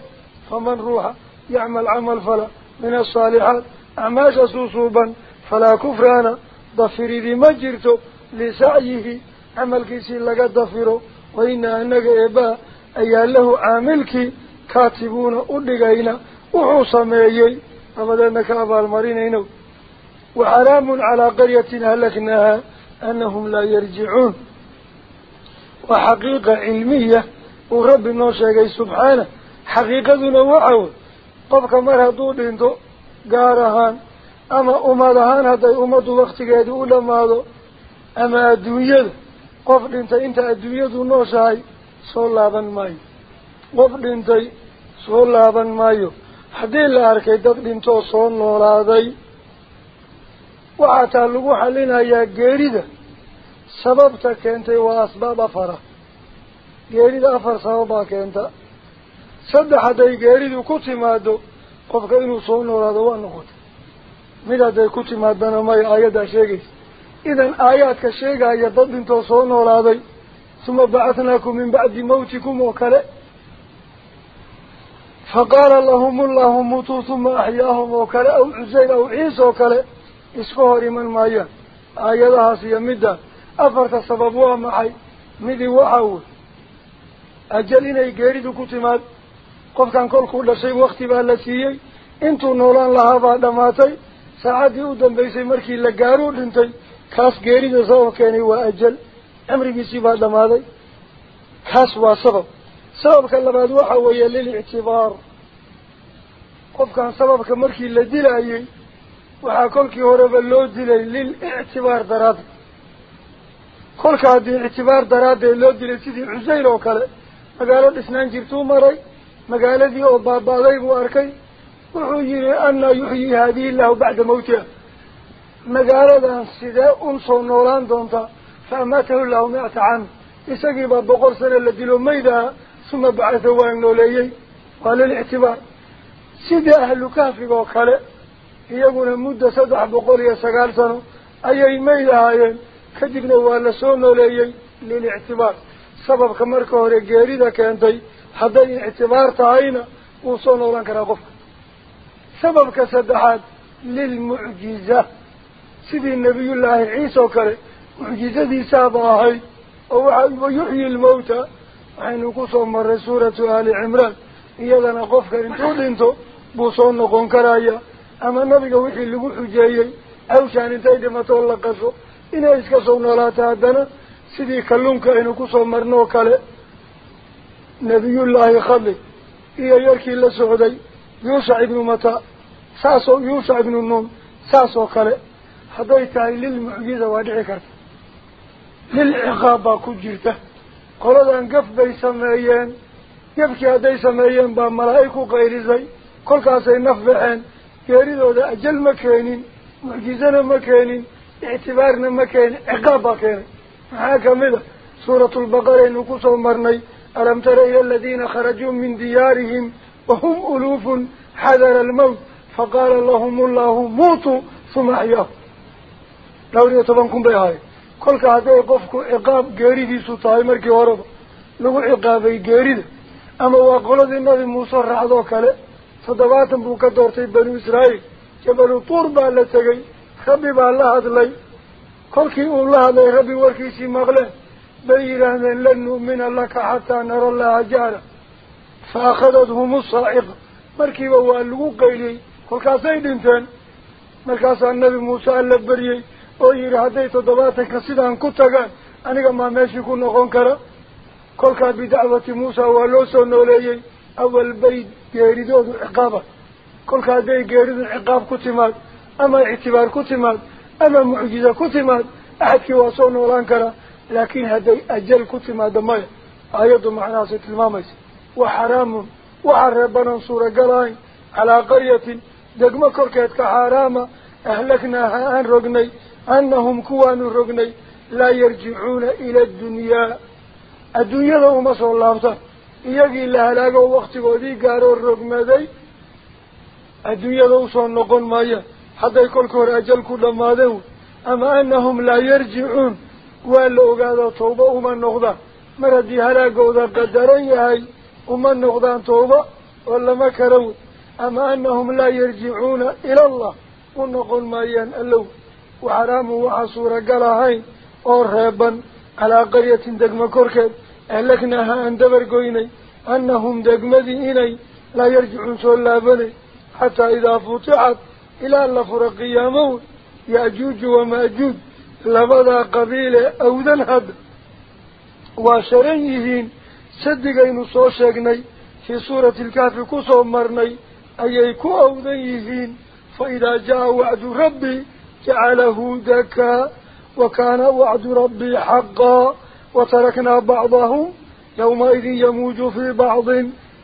فمن روح يعمل عمل فلا من الصالحات أماش سوصوبا فلا كفرانا ضفري بمجرته لسعيه عمل كيسي لقد ضفره وإنه أنك إباء أيها له عاملكي ka abaalmarinayno waxaraamun calaa qaryatin halaknaaha anahum laa yarjicuun waa xaqiiqa cilmiya uu rabbi noo sheegay subxaana xaqiiqaduna waxa wey qofka mar hadduu dhinto gaar ahaan ama ummad ahaan hadday ummaddu waktigeedii u dhammaado ama adduunyada qof dhintay inta adduunyadu nooshahay soo laaban maayo qof dhintay soo laaban maayo. Haddii la arkay dad dhintoo soo noolaaday waxaa taa lagu xalinayaa geerida. Sababta keentay waa asbaab afara geerida afar sababbaa keenta. Saddex hadday geeridu ku timaado qofka inuu soo noolaado waa noqotay. Mid hadday ku timaadana maya aayaddaa sheegaysa. Idan aayaadka sheegaya dad dhintoo soo noolaaday uma bacatnaakum min bacdi mawtikum oo kale faqaala lahum ullahu mutuu uma axyaahum oo kale aw cuseyr aw ciise oo kale iska hor iman maayaan aayadahaas iyo midda afarta sabab waa maxay midii waxa wey ajal inay geeridu ku timaad qofkan kolkuu dhashay wakti baa la siiyey intuu noolaan lahaabaa dhammaatay saacaddii u dambaysay markii la gaaruu dhintay kaas geerida sabab keenay سببك اللي بادوحه ويا للاعتبار. قفك عن سببك مركي اللي دلائي وحاكم كي هرب اللو دلائي للاعتبار دراد. قولك هذه الاعتبار دراد اللو دلائي سيدي عزيل وكالي مقالة اثنان جبتو مري. مقالة دي أو بابا ليب واركي وحجيري أن يحيي هذه الله بعد موته. مقالة عن سيداء أنصو نوران دونتا. فأماته الله مئة عام. إساقي بابا قرصنا اللي دلو ميدا. Soo noolaan doontaa fa amaatahu llahu mi-ata caam isagiibaa boqol sano la dilo maydaha suma bacatha waa nooleeyey waa lilictibaar sidii ahlu kahfiga oo kale iyaguna muddo saddex boqol iyo sagaal sano ayay mayd ahaayeen kadibna waa la soo nooleeyey lilictibaar sababka marka hore geerida keentay hadday ictibaar qofka intuu dhinto buu soo noqon karaya ama nabiga wixii lagu xujeeyey hawshaan intay dhimatoo la qasho inay iska soo noolaato haddana sidii kalluunka aynu kusoo marno oo kale nabiyullaahi khali iyo yarkii la socday yuushac ibnu mata saasoo yuushac ibnu nuun saas oo kale hadday tahay lilmucjiza waa dhici karta lilciqaab baa ku jirta قلد أن قف بي سمعيين يبكي هدي سمعيين با ملايكو غير زي كل كاسي نفبعين يريد هذا أجل مكان مجيزنا مكان اعتبارنا مكان عقابا كان معاك ماذا سورة البقرة نقص المرني ألم ترى إلى الذين خرجوا من ديارهم وهم ألوف حذر الموت فقال اللهم الله موتوا ثم أحياه لو ريتبانكم بهذه كل كهذا يقفكوا عقاب جاري سطاي مركي ورد لو عقابي جاري أما وقلد النبي موسى رعضو كله صدبات بوكا دورتي بنو إسرائيل جبل طور بالتغي خبي بالله هذلي كل كي الله هذا ربي وركيسي مغلق بيرانا لن نؤمن لك حتى نرى الله جارة فأخذتهم الصاعقة مركبا وقالوا قيلي كل كاسين انتان مركاسا النبي موسى اللبريي ويري هديت ضباتك سيدان كتغان أنا ما ماشي كنا غنكرا كل كا بدعوة موسى ولوسو نوليي أول بيت يريدون عقابة كل كا دي يريدون عقاب كتمات أما اعتبار كتمات أما معجزة كتمات أحد كي واسو نولان كرا لكن هذا أجل كتم هذا ما آيات معناه ستلمامس وحرام وحربنا صورة قلاين على قرية دقم كركت كحرامة أهلكناها أن رقني أنهم كوان رقني لا يرجعون إلى الدنيا الدنيا لو ما صلى الله يجي لها لاقوا وقت ودي قاروا الرقم ذي الدنيا لو صلى نقول مايا حتى يقول كور أجل كل ما ذو أما أنهم لا يرجعون tawba uma noqdaan mar haddii halaagooda qadaran yahay uma noqdaan tawba oo lama kala wey ama anahum laa yarjicuuna ila allah u noqon maayaan allow وعرامه وعصورة قلعين أو رهبا على قرية دقم كوركا ألقناها أن دبر قويني. أنهم دقم إني لا يرجعون سولا بني حتى إذا فتحت إلى اللفر قيامون يأجوج ومأجوج. لبدا قبيلة أو ذنهب. وشرينيهين صدقين صوشقني. في سورة الكهف كسو مرني. أي يكو أو ذنهين فإذا جاء وعد ربي جعله دكا وكان وعد ربي حقا وتركنا بعضهم يومئذ يموج في بعض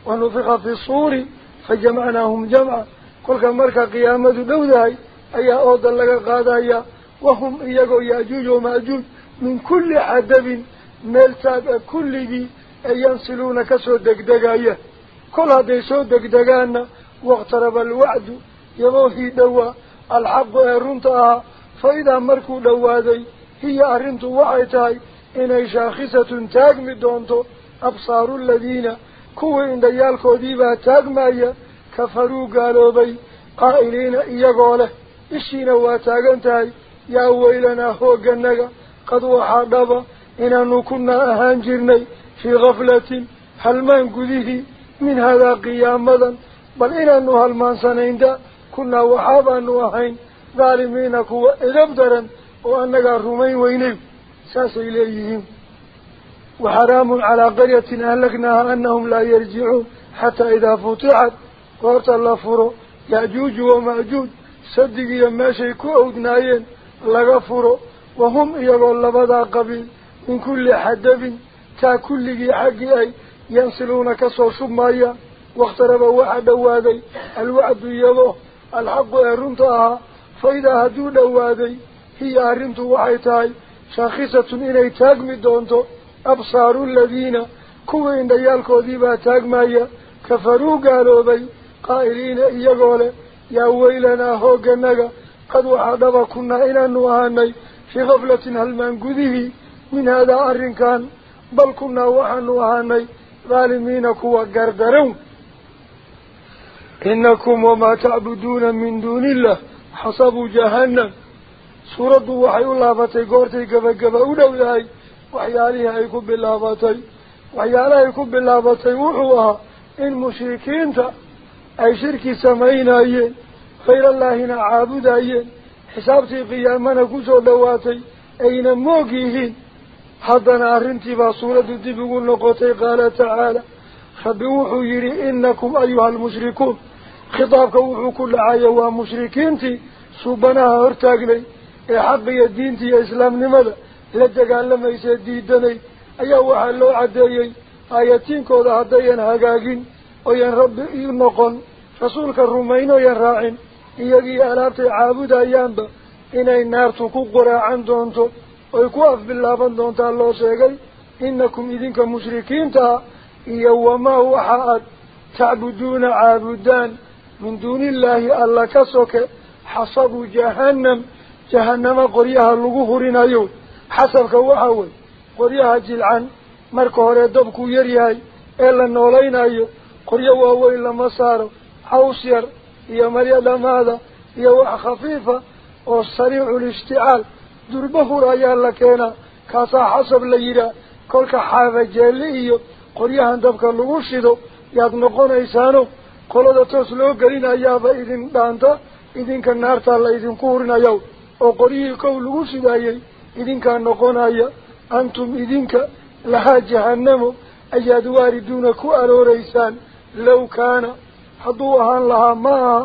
ونفخ في الصور فجمعناهم جمعا. كل مركا قيامة دوداي أي أوضا لك قادايا وهم إيقوا يأجوج ومأجوج من كل عدب ملتاك كل بي أي ينصلون كسو دقدقايا. كل هذا يسو دقدقانا واقترب الوعد يغوهي دواء الحق أرنتها فإذا مركوا دواذي هي أرنت وعيتاي إني شاخصة تاقم دونتو أبصار الذين كوه إن ديالكو ديبا تاقمايا كفروا قالوا بي قائلين إيقوا له إشينا واتاقنتاي yaa weylanaa hooganaga qad waxaa dhaba inaanu kunaa ahaan jirnay fii khaflatin halmaan gudihii min haadaa qiyaamadan bal inaanu halmaansanaynta ahayn dhaalimiina kuwa edab daran oo annagaa rumayn weynay saasay leeyihiin وحرام على قرية أهلكناها أنهم لا يرجعون حتى إذا فتحت قرط الله فرو. يأجوج ومأجوج صدق يما شيكو أودنايين لغفروا وهم يقول لبدا قبيل من كل حدب تا كل حق أي ينسلون كسو شمايا. واخترب واحد وادي الوعد الحق أرنتها فإذا هدو دوادي هي أرنت وحيتاي شاخصة إلي تاقمي دونتو أبصار الذين كوين ديالكو ديبا تاقمايا كفروا قالوا بي قائلين إيقول يا ويلنا هوقنك قد وحدب كنا إلى النوهاني في غفلة هل من قذه من هذا أرن كان بل كنا وحنوهاني ظالمين كوا قردرون. إنكم وما تعبدون من دون الله. حسب جهنم. سورة وحي الله باتي قورتي قبا قبا يهي وحياليها يكون بالله باتي وحيالها يكون بالله باتي وحوها. إن مشركين تا. أي شركي سمعين أيين. خير الله نعابد أيين. حسابتي قيامنا كسو دواتي. أين موقيهين؟ حضنا أرنتي بصورة دبقوا النقطي قال تعالى. فبوحوا يري إنكم أيها المشركون خطابك وحو كل عاية ومشركينتي سبناها ارتاقلي حقي الدينتي إسلام لماذا لدقان لما يسديدني أيها وحلو عديي آياتين كودا هديين هقاقين وين رب ينقن رسولك الرومين وين راعين إيجي ألابتي عابد أيامبا إنay naartu ku qoraacan doonto oy ku afbilaaban doontaa loo sheegay inakum idinka mushrikiintaa يوما وحاد تعبدون عابدان من دون الله ألا كسوك حصب جهنم جهنم قريها اللغهرين أيوه حصبك وحاوي قريها جلعان مركوه ردبكو يريهاي إلا النولين أيوه قريه وحاوي إلا مساره حوصير يا مريد ماذا يا وح خفيفة والسريع الاشتعال دربه رايا لكينا كاسا حصب ليرا كلك حافة جاليه qoryahan dabka lagu shido yaad noqonaysaano qolada toos loo gelinayaaba idin dhaanta idinka naartaa la idinku hurinaya oo qoryihii kow lagu shidayay idinkaa noqonaya antum idinka lahaa jahannamo ayaad waariduuna ku arooreysaan low kaana hadduu ahaan lahaa ma aha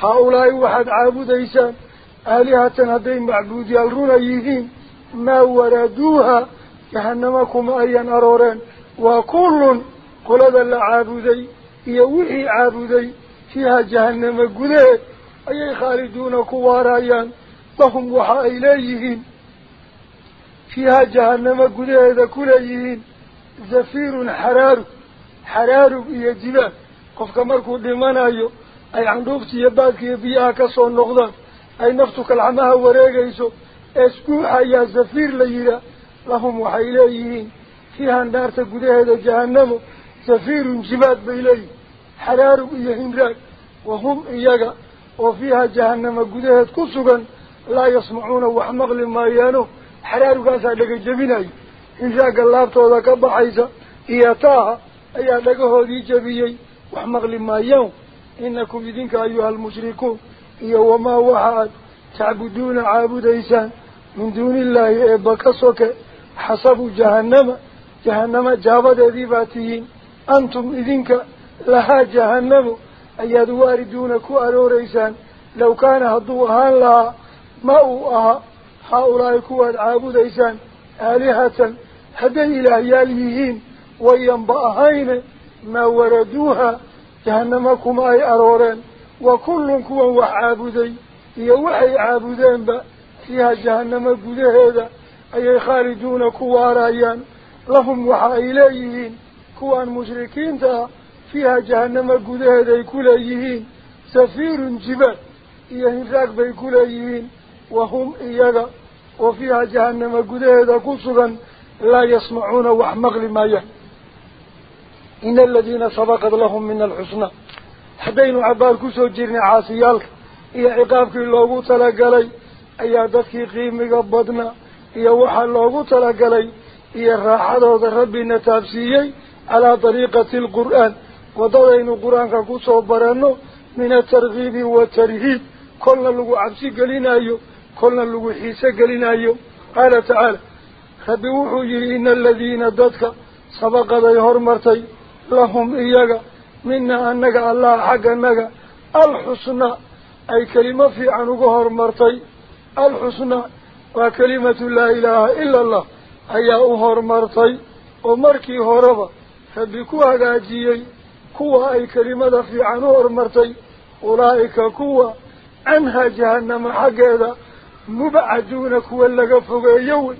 haa-ulaahi waxaad caabudaysaan aalihatan hadday macbuudyaal runa yihiin maa waraduuha jahanama kuma ayan arooreen وكل كل هذا العابدي يوحي عابدي فيها جهنم قلي أي خالدون كواريا فهم وحا إليهم فيها جهنم قلي إذا كليهم زفير حرار حرار إيا جبا قف كماركو ديمان أيو أي عن روبتي يبادك يبيعها كسو النغضة أي نفتك العمها وريقه إيسو إسكوحا يا زفير ليلة لهم وحا إليهم fiiha naarta gudaheeda jahannamo zafiirun jibaad bay leeyihin xaraarug iyo hinraag wahum iyaga oo fiiha jahannama gudaheed ku sugan laa yasmacuuna wax maqli maayaano xaraarugaasaa dhaga jebinayo hinraagga laabtooda ka baxaysa iyo taaha ayaa dhagahoodii jebiyey wax maqli maayaan inakum idinka ayuha almushrikuun iyo wamaa waxa aad tacbuduuna caabudaysaan min duuni illaahi eebba ka جهنم جابد ذي ذيباتيين أنتم إذنك لها جهنم. أي واردونك أرو ريسان لو كان هدوهان لها ما أؤها هؤلاء كواد عابد إيسان آلهة هدى إلى ياليهين وينبأهين ما وردوها. جهنم كما أي أرورين وكل كوا وعابدي هي وحي عابدين فيها جهنم قد هذا أي خالدون كواريان لهم وحايلين كوان مشركين فيها جهنم قده كليهين سفير جبال يهنفاق بي كليهين وهم إيادا وفيها جهنم قده كسغا لا يسمعون وحمق لما يه إن الذين سبقت لهم من الحسنى. حدين عبار كسو جيرني عاسيالك. إيا عقابك اللوغو تلقلي. أيادك قيمك بضنا إيا وحا اللوغو تلقلي. إيا الراحضة ربنا تابسيي على طريقة القرآن وضعين القرآن كقصة وبرانو من الترغيب والترهيب كلنا لغو عبسي قلنا أيو كلنا لغو حيسة قلنا أيو قال تعالى خبيوحو يري إن الذين ضدك سبق ديهور مرتي لهم إياك منا أنك الله حق أنك الحسنى أي كلمة في عنقهور مرتي الحسنى وكلمة لا إله إلا الله ayaa u hormartay oo markii horeba rabbi ku hagaajiyey kuwa ay kelimada fiican u hormartay ulaa'ika kuwa canhaa jahannama xaggeeda mubcaduuna kuwa laga fogeeyo wey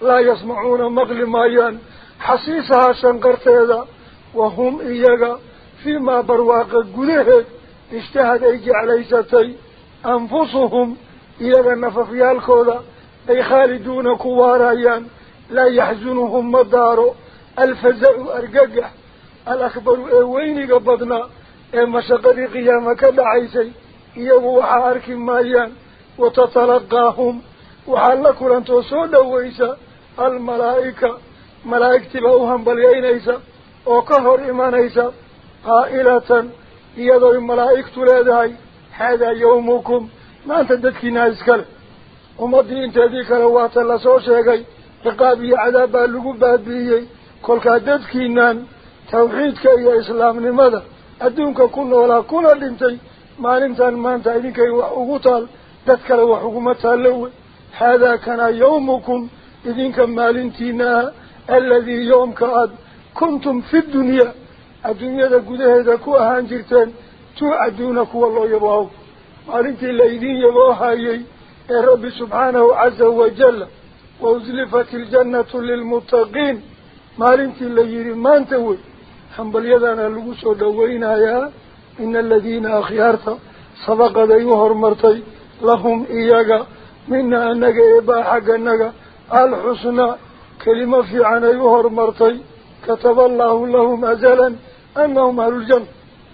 laa yasmacuuna maqli maayaan xasiisahaa shanqarteeda wahum iyaga fii maa barwaaqa gudaheed ishtahad ay jeclaysatay anfusuhum iyaga nafafyaalkooda ay khaaliduuna ku waarayaan argagax alakbaru ee weyniga badnaa ee mashaqadii qiyaama ka dhacaysay iyagu waxaa arki maayaan watatalaqaahum waxaad la kulantoo soo dhowaysa almalaa'ika malaa'igtii baa u hambalyaynaysa oo ka hor imanaysa qaa'ilatan iyadooy malaa'igtu leedahay haadaa yawmukum maanta dadkiinaa iskale ummaddii inteedii kale waata lasoo sheegay عقابي على بالغ بابي كل كادت كينان توحيد كي إسلام لماذا أدونك كل ولا كل لنتي ما لنتان ما تعلم كي وقتل تذكر وحكومة لو هذا كان يومكم إذنك ما لنتينا الذي يوم كاد كنتم في الدنيا الدنيا ذا قده ذا كو أهانجرتان تو أدونك والله يبعو ما لنتي الليدين يبعوها يي ربي سبحانه عز وجل وأزلفت الجنة للمتقين. مالنتي اللي ما انتوي حنبل يدانا لقصو دوينا يا. إن الذين أخيارتا سبق ديوهر مرتي لهم إياغا. منا أنك إبا حق أنك. الحسنى. كلمة في عن يهر مرتي كتب الله لهم أزلا أنهم أهل الجنة.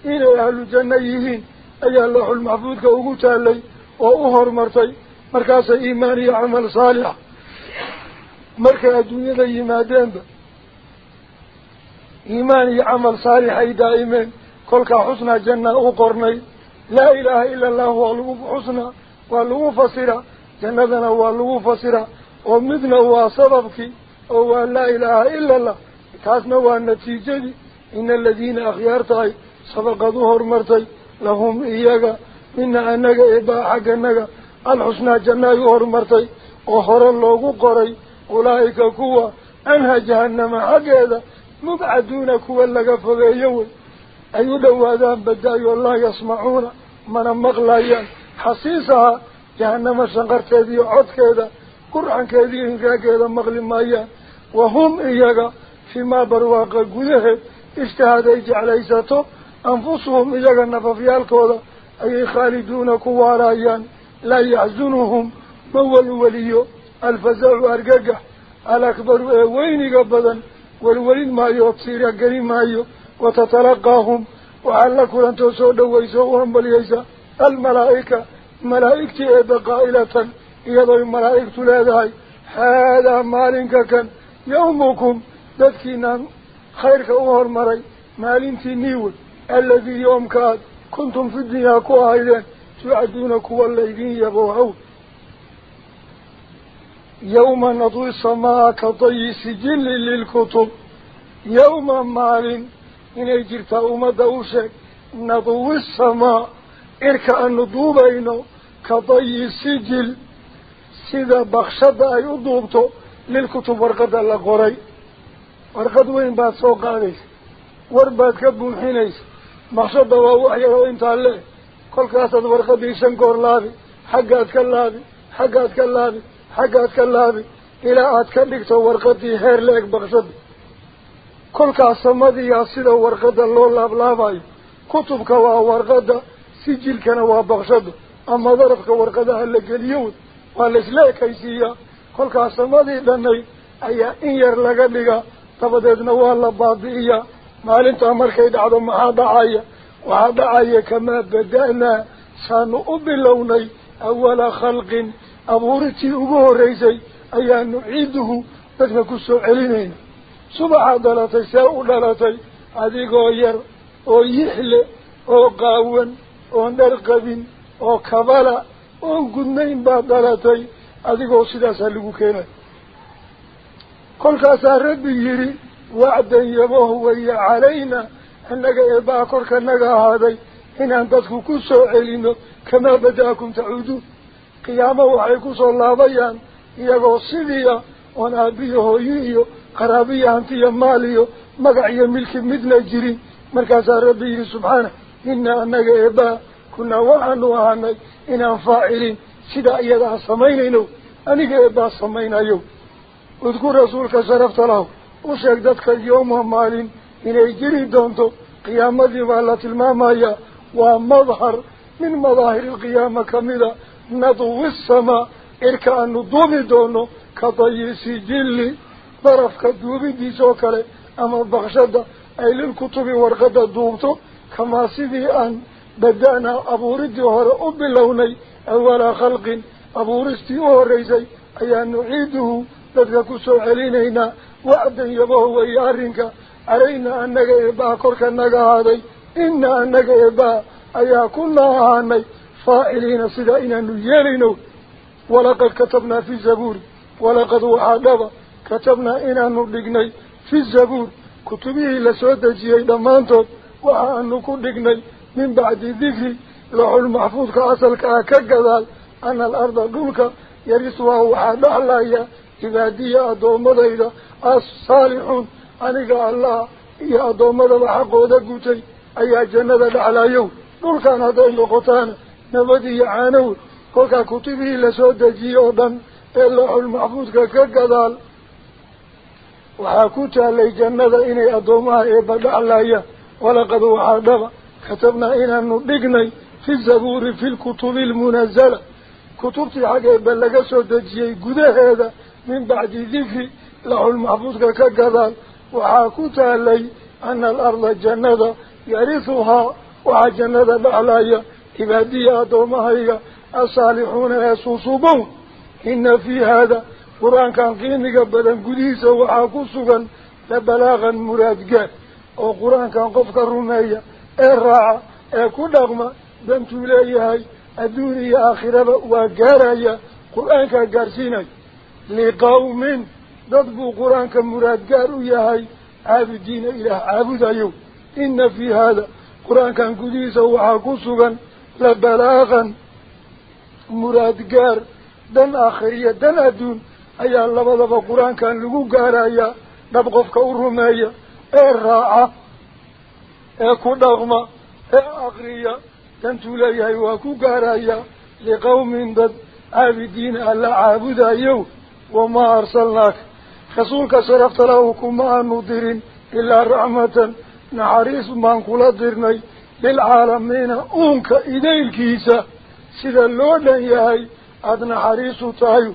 إلى أهل الجنة يهين. أي الله المحفوظ كأوغوتا لي وأهر مرتي مركز إيماني عمل صالح. Daa'imeen kolkaa xusnaa jannaa u qornay laa ilaaha ila allahu waa lagu xusnaa waa lagu fasiraa jannadana waa lagu fasiraa oo midna waa sababkii oo waa laa ilaaha ila allah taasna waa natiijadii ina aladiina akhyaar tahay sabaqad u hormartay lahum iyaga mina anaga eebaa xagganaga alxusnaa jannaay u hormartay oo hore loogu qoray أولئك كوا أنها جهنم حقيدا مبعدون كوا لك فغيوي. أيضا هذا بدأي والله يسمعون. من مغلايا. حسيسها جهنم شنقرت ذي عد كذا. قرعا كذي إنكا كذا مغلي مايا. وهم إياك فيما برواق قده. اجتهاد جعليسته أنفسهم إياك النففيال كودا أي خالدون كوارايا لا يحزنهم مول وليو الفزع أرجع الأكبر وين قبضا والولين ما يتصير قريب ما يو. وتتلقاهم. وعلى كل أن تسود ويسوهم بليسا. الملائكة. ملائكة بقائلة يضع الملائكة لذاي هذا مالك كان يومكم. ذاتكينا خيرك أهر مري. مالنتي نيول. الذي يوم كاد. كنتم في الدنيا كواهدين تعدون كوا الليدين يبوهون يوم نضوي السماء كضي سجل للكتب. يوم مال إن يجرت أمد أوشك نضوي السماء. إركا النضوبين كضي سجل سيدا بخشد أي أضوبته للكتب ورقد اللقوري ورقد وين بعد سوق عليك؟ ورباد كبون حينيس. بخشد ووحي وإنت الله كل كاسد ورقد يشنكور لابي. حقات كلابي حقات كلابي aad ka dhigto warqadii heer la-eg baqshada kolkaas samadiyaa sida warqadda loo laablaabayo kutubka waa warqadda sijilkana waa baqshada ama darafka warqadaha la geliyo wey waa laisla ekaysiiyaa kolkaas samadii dhanayd ayaa in yar laga dhigaa dabadeedna waa la baabi'iyaa maalintaa markay dhacdo maxaa dhacaya waxaa dhacaya kamaa bada-naa saanu u bilownay awala khalqin abuuritii ugu horreysay ayaa nuciiduhu dadka ku soo celinayna subaxaad dhalatay see u dhalatay adigoo yar oo yixle oo qaawan oon dhar qabin oo kabala oon gudnayn baad dhalatay adigoo sidaasaa lagu keenay. Kolkaasaa rabbi yidhi wacdan yaboh waya calayna annaga eebbaha korka naga ahaaday inaan dadku ku soo celino kamaa bada'akum tacuuduun oon aabbiyo hooyo iyo qaraabiyo hantiyo maal iyo magac iyo milki midna jirin markaasaa rabbi yidhi subxaana inaa annaga eebbaha kunaa waxaanu ahanay inaan faacilin sidaa iyadaa samaynayno aniga eebbaa samaynayo udkur rasuulka sharafta lahu u sheeg dadka yooma maalin inay jiri doonto qiyaamadii baa la tilmaamayaa waa madhar min madaahiri alqiyaama kamida samaa cirka aanu duubi doono ka dayi sijilli darafka duubidiisa oo kale ama bakshada ay lilkutubi warqada duubto kamaa sidii aan بدأنا أبوردي هور أبلوني أول خلق أبورستي أوريسي أي نعيده لذلك كسو علينا وعدا يبوه ويارنك علينا أنك إبا كورك أنك هذا إن أنك إبا أي كنا فائلين صدائنا نيالين ولقد كتبنا في الزبور. ولقد وحادب كتبنا إنا نردقني في الزبور. كتبه لسودة جيئي دمانتو وحا أنكو دقني من بعد ذكر لوح المحفوظ كأصل كأكدال أن الأرض دولك يرثها وحاد الله عبادية أدوم ذيدا الصالحون. أنك الله يا أدوم ذا جنة نبدي عانو. كوكا كتبه لسود جيودا اللوح المحفوظ كأكدال وحاكوتا لي جنة إني أدومها إبدا الله ولقد وحادها كتبنا إنا نبقني في الزبور في الكتب المنزلة. كتبتي حاجة بلغة سودجي قده هذا. من بعد ذكر له المحفوظ كقضال وحاكوتا لي أن الأرض جنة يرثها. وحجنة بعلايا عبادية دومها الصالحون يسوصبون إن في هذا قرآن كان قيمك بدن قديسة وحاكوسا لبلاغا مراد قال وقرآن كان قفك الرمية ee raaca ee ku dhaqma dantuu leeyahay adduun iyo aakhiraba waa gaaraya qur-aankaa gaarsiinaya liqawmin dad buu qur-aanka muraad gaar u yahay caabudiina ilaah caabudayo ina fii haada qur-aankan gudihiisa waxaa ku sugan la balaaqan muraad gaar dan aakhiriya dan adduun ayaa labadaba qur-aankan lagu gaarayaa dhab qofka u rumeeya ee raaca ee ku dhaqma ee akriya dantuu leeyahay waa ku gaaraya liqawmin dad caabidiina alla caabudayow wamaa arsalnaaka rasuulka sharafta بالعالمين أمك إذا الكيسة سيدا اللون ياهي أدنى حريص تايو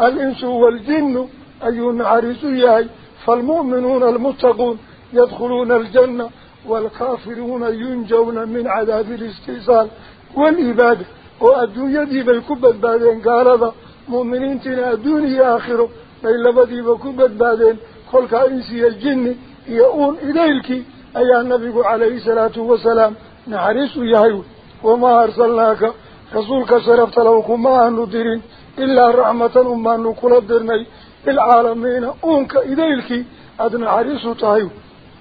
الإنس والجن أيون حريص ياهي. فالمؤمنون المتقون يدخلون الجنة والكافرون ينجون من عذاب الاستيصال والإبادة وأدو يدي بالكبت بعدين. قال هذا مؤمنين تنا دوني آخره إلا بدي بكبت بعدين. كل كائنسي الجن يؤون إليكي الدنيا آخره بين لبدي بكبت بعدين خلق إنسي الجن يؤون إليك أي النبي عليه الصلاة والسلام نحرس يهيو وما أرسلناك. رسولك شرفت لوكم ما ندرين إلا رحمة أما نكل الدرني العالمين. أونك إليك أدنى حريص تهيو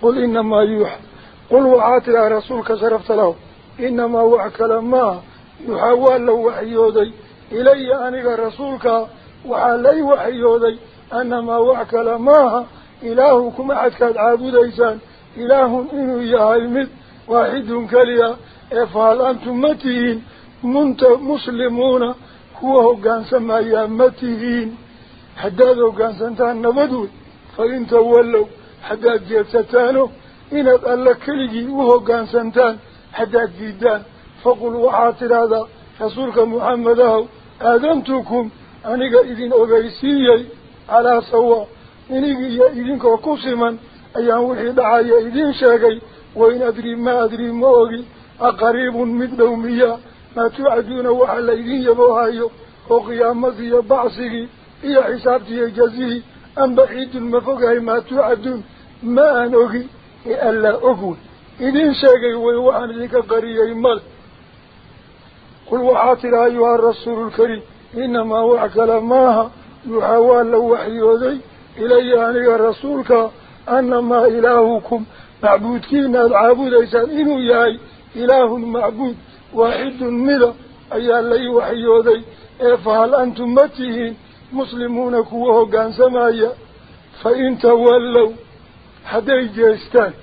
قل إنما يوحى. قل وعاتل رسولك شرفت له إنما وعك لما يحاول له وحيودي إلي أنك رسولك وعلي وحيودي أنما وعك لما إلههم إنو يعلمت واحد كليا. إفعال أنتم متين. منت مسلمون. هو قانسا ما يامتين حدادوا قانسا انتهى النبدوي فإن تولوا حداد جلستانو إن أبقى كلي وهو قانسا انتهى حداد جيدان. فقل عاطر هذا رسولك محمد هو. آدمتكم أنك إذن أغيسيي. على سواء. إنك إذنك وكسما أيام وحيد عاية إذين شاقي وإن أدري ما أدري موغي أقريب من دومية ما تعدون وحل إذين يبوهايو وقيامك يبعصي إيا حسابتي يجزيه أم بحيد المفقه ما تعدون ما أنوغي إلا أقول إذين شاقي ويوحن لك قريه مال قل وحاطر أيها الرسول الكريم إنما وعكل لماها يحوال لو وحيو ذي إلي أنيها رسولك أنما إلهكم معبودكين العابود إيسان إنو ياي إله معبود واحد مذا أي اللي وحيوذي فهل أنتم متهين. مسلمون كوه قان سمايا. فإن تولوا حدي جيستان.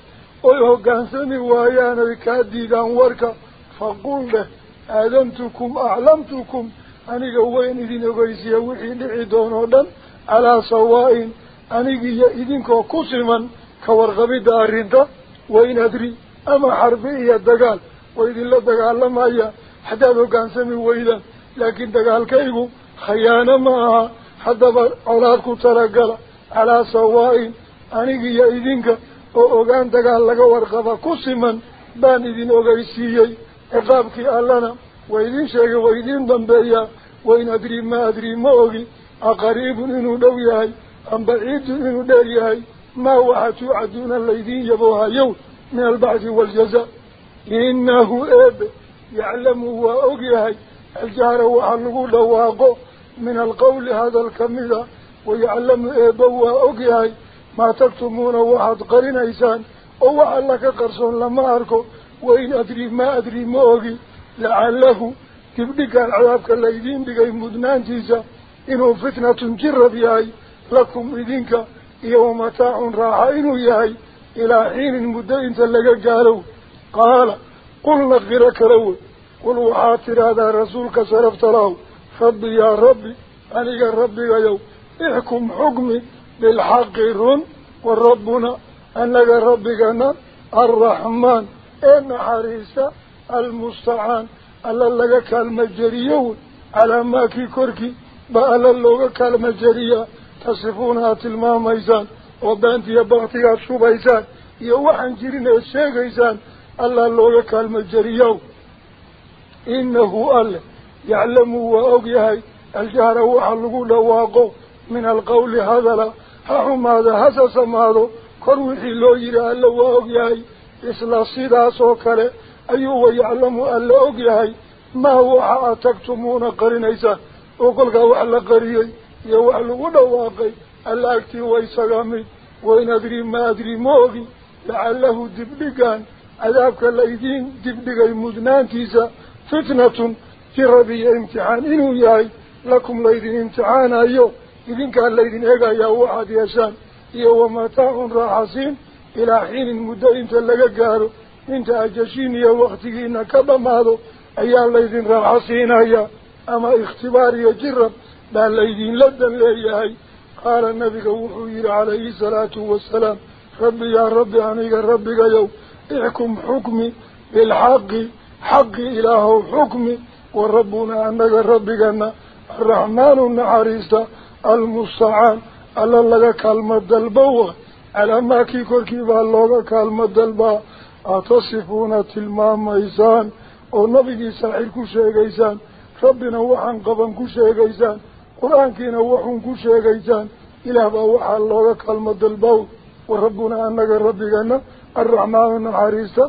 ويهو قان سمي ويانا بكاديدان وركا. فقول له آذنتكم أعلمتكم. أني قوين إذن أغيسي وحي لعدون ودن على سواء أني إذن كسما كورغبي دارنتا وإن أدري أما حربية الدقال وإذن لا دقال لما هي حداثو كان سمي وإذن لكن دقال كيبو خيانة معها حدب أولادكو ترقل على سواء. أني إذنك وأغان دقال لك ورغبا كسما بان إذن أغيسيي عقابك ألنا وإذن شيء وإذن ضمبيا وإن أدري ما أدري ما أغي أقريب إنه دوياي أم بعيد إنه دارياي ما هو توعدون الذين يبوها يوم من البعث والجزاء. إنه إب يعلم وأغيهي الجهر وحلقوا لواقه من القول هذا الكمذا ويعلم إب وأغيهي ما تكتمون واحد قرن إيسان أو لك قرصون لما أركو. وإن أدري ما أدري ما أغي لعله تبدك العذاب الذين بقي مدنان تيسا إنه فتنة جرب لكم إذنك يوم متاع راحة إنه ياي إلى حين مدين تلقى قالوا. قال قل نغفرك له. قل وحاتر هذا رسولك سرفت له. ربي يا ربي أنيق ربي يوم احكم حكمي بالحق الرن والربنا أنك ربك الرحمن. إن حريسة المستعان. ألا لك كلمة جريون على ما كي كركي بألا لك كلمة جريا تصفونها تلما ميزان وبانتي بغتي الشبيسان يوحن جرين الشيخيسان ألا لك كلمة جريون إنه ألا يعلم وأقيهي الجهر وحلقوا لواقو. من القول هذا هم هذا هسس ماذا. كروحي لو يرى ألا وأقيهي إسلا صدا سوكره. أيوه يعلم ألا أقيهي ما هو حقا تكتمون قرنيسا وقلقا وحلا قريي يوحل ودواقي ألا أكتي ويساقامي وإن أدري ما أدري موغي. لعله دبلقان. عذابك الذين دبلقا مدنان تيسا. فتنة في ربي امتحان. إنو ياي لكم ليدين امتحان أيو. إذن كان ليدين إيقا يا واحد يسان يو متاع راحسين. إلى حين مدين تلقى قالوا إنت أجشين يا وقتك إنك بماذا أيها الذين راحسين بل الذين لدن ليهي قال النبي وحوير عليه الصلاة والسلام. ربي يا ربي عنيك ربك يوم. احكم حكمي بالحق. حق إله حكمي. وربنا أنك ربك أن الرحمن النحريس المستعان. ألا لك كلمة دلبوة. على ما كي كركيبا الله كلمة دلبا أتصفون تلمام ميسان ونبي ساحر كشيغيسان ربنا وحن قبن قرآن كينا وحن كشيغيسان إله بوحى الله كلمة دلبوة وربنا أنك أن الرحمن النحريس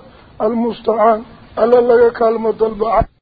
المستعان ألا لك كلمة دلبوة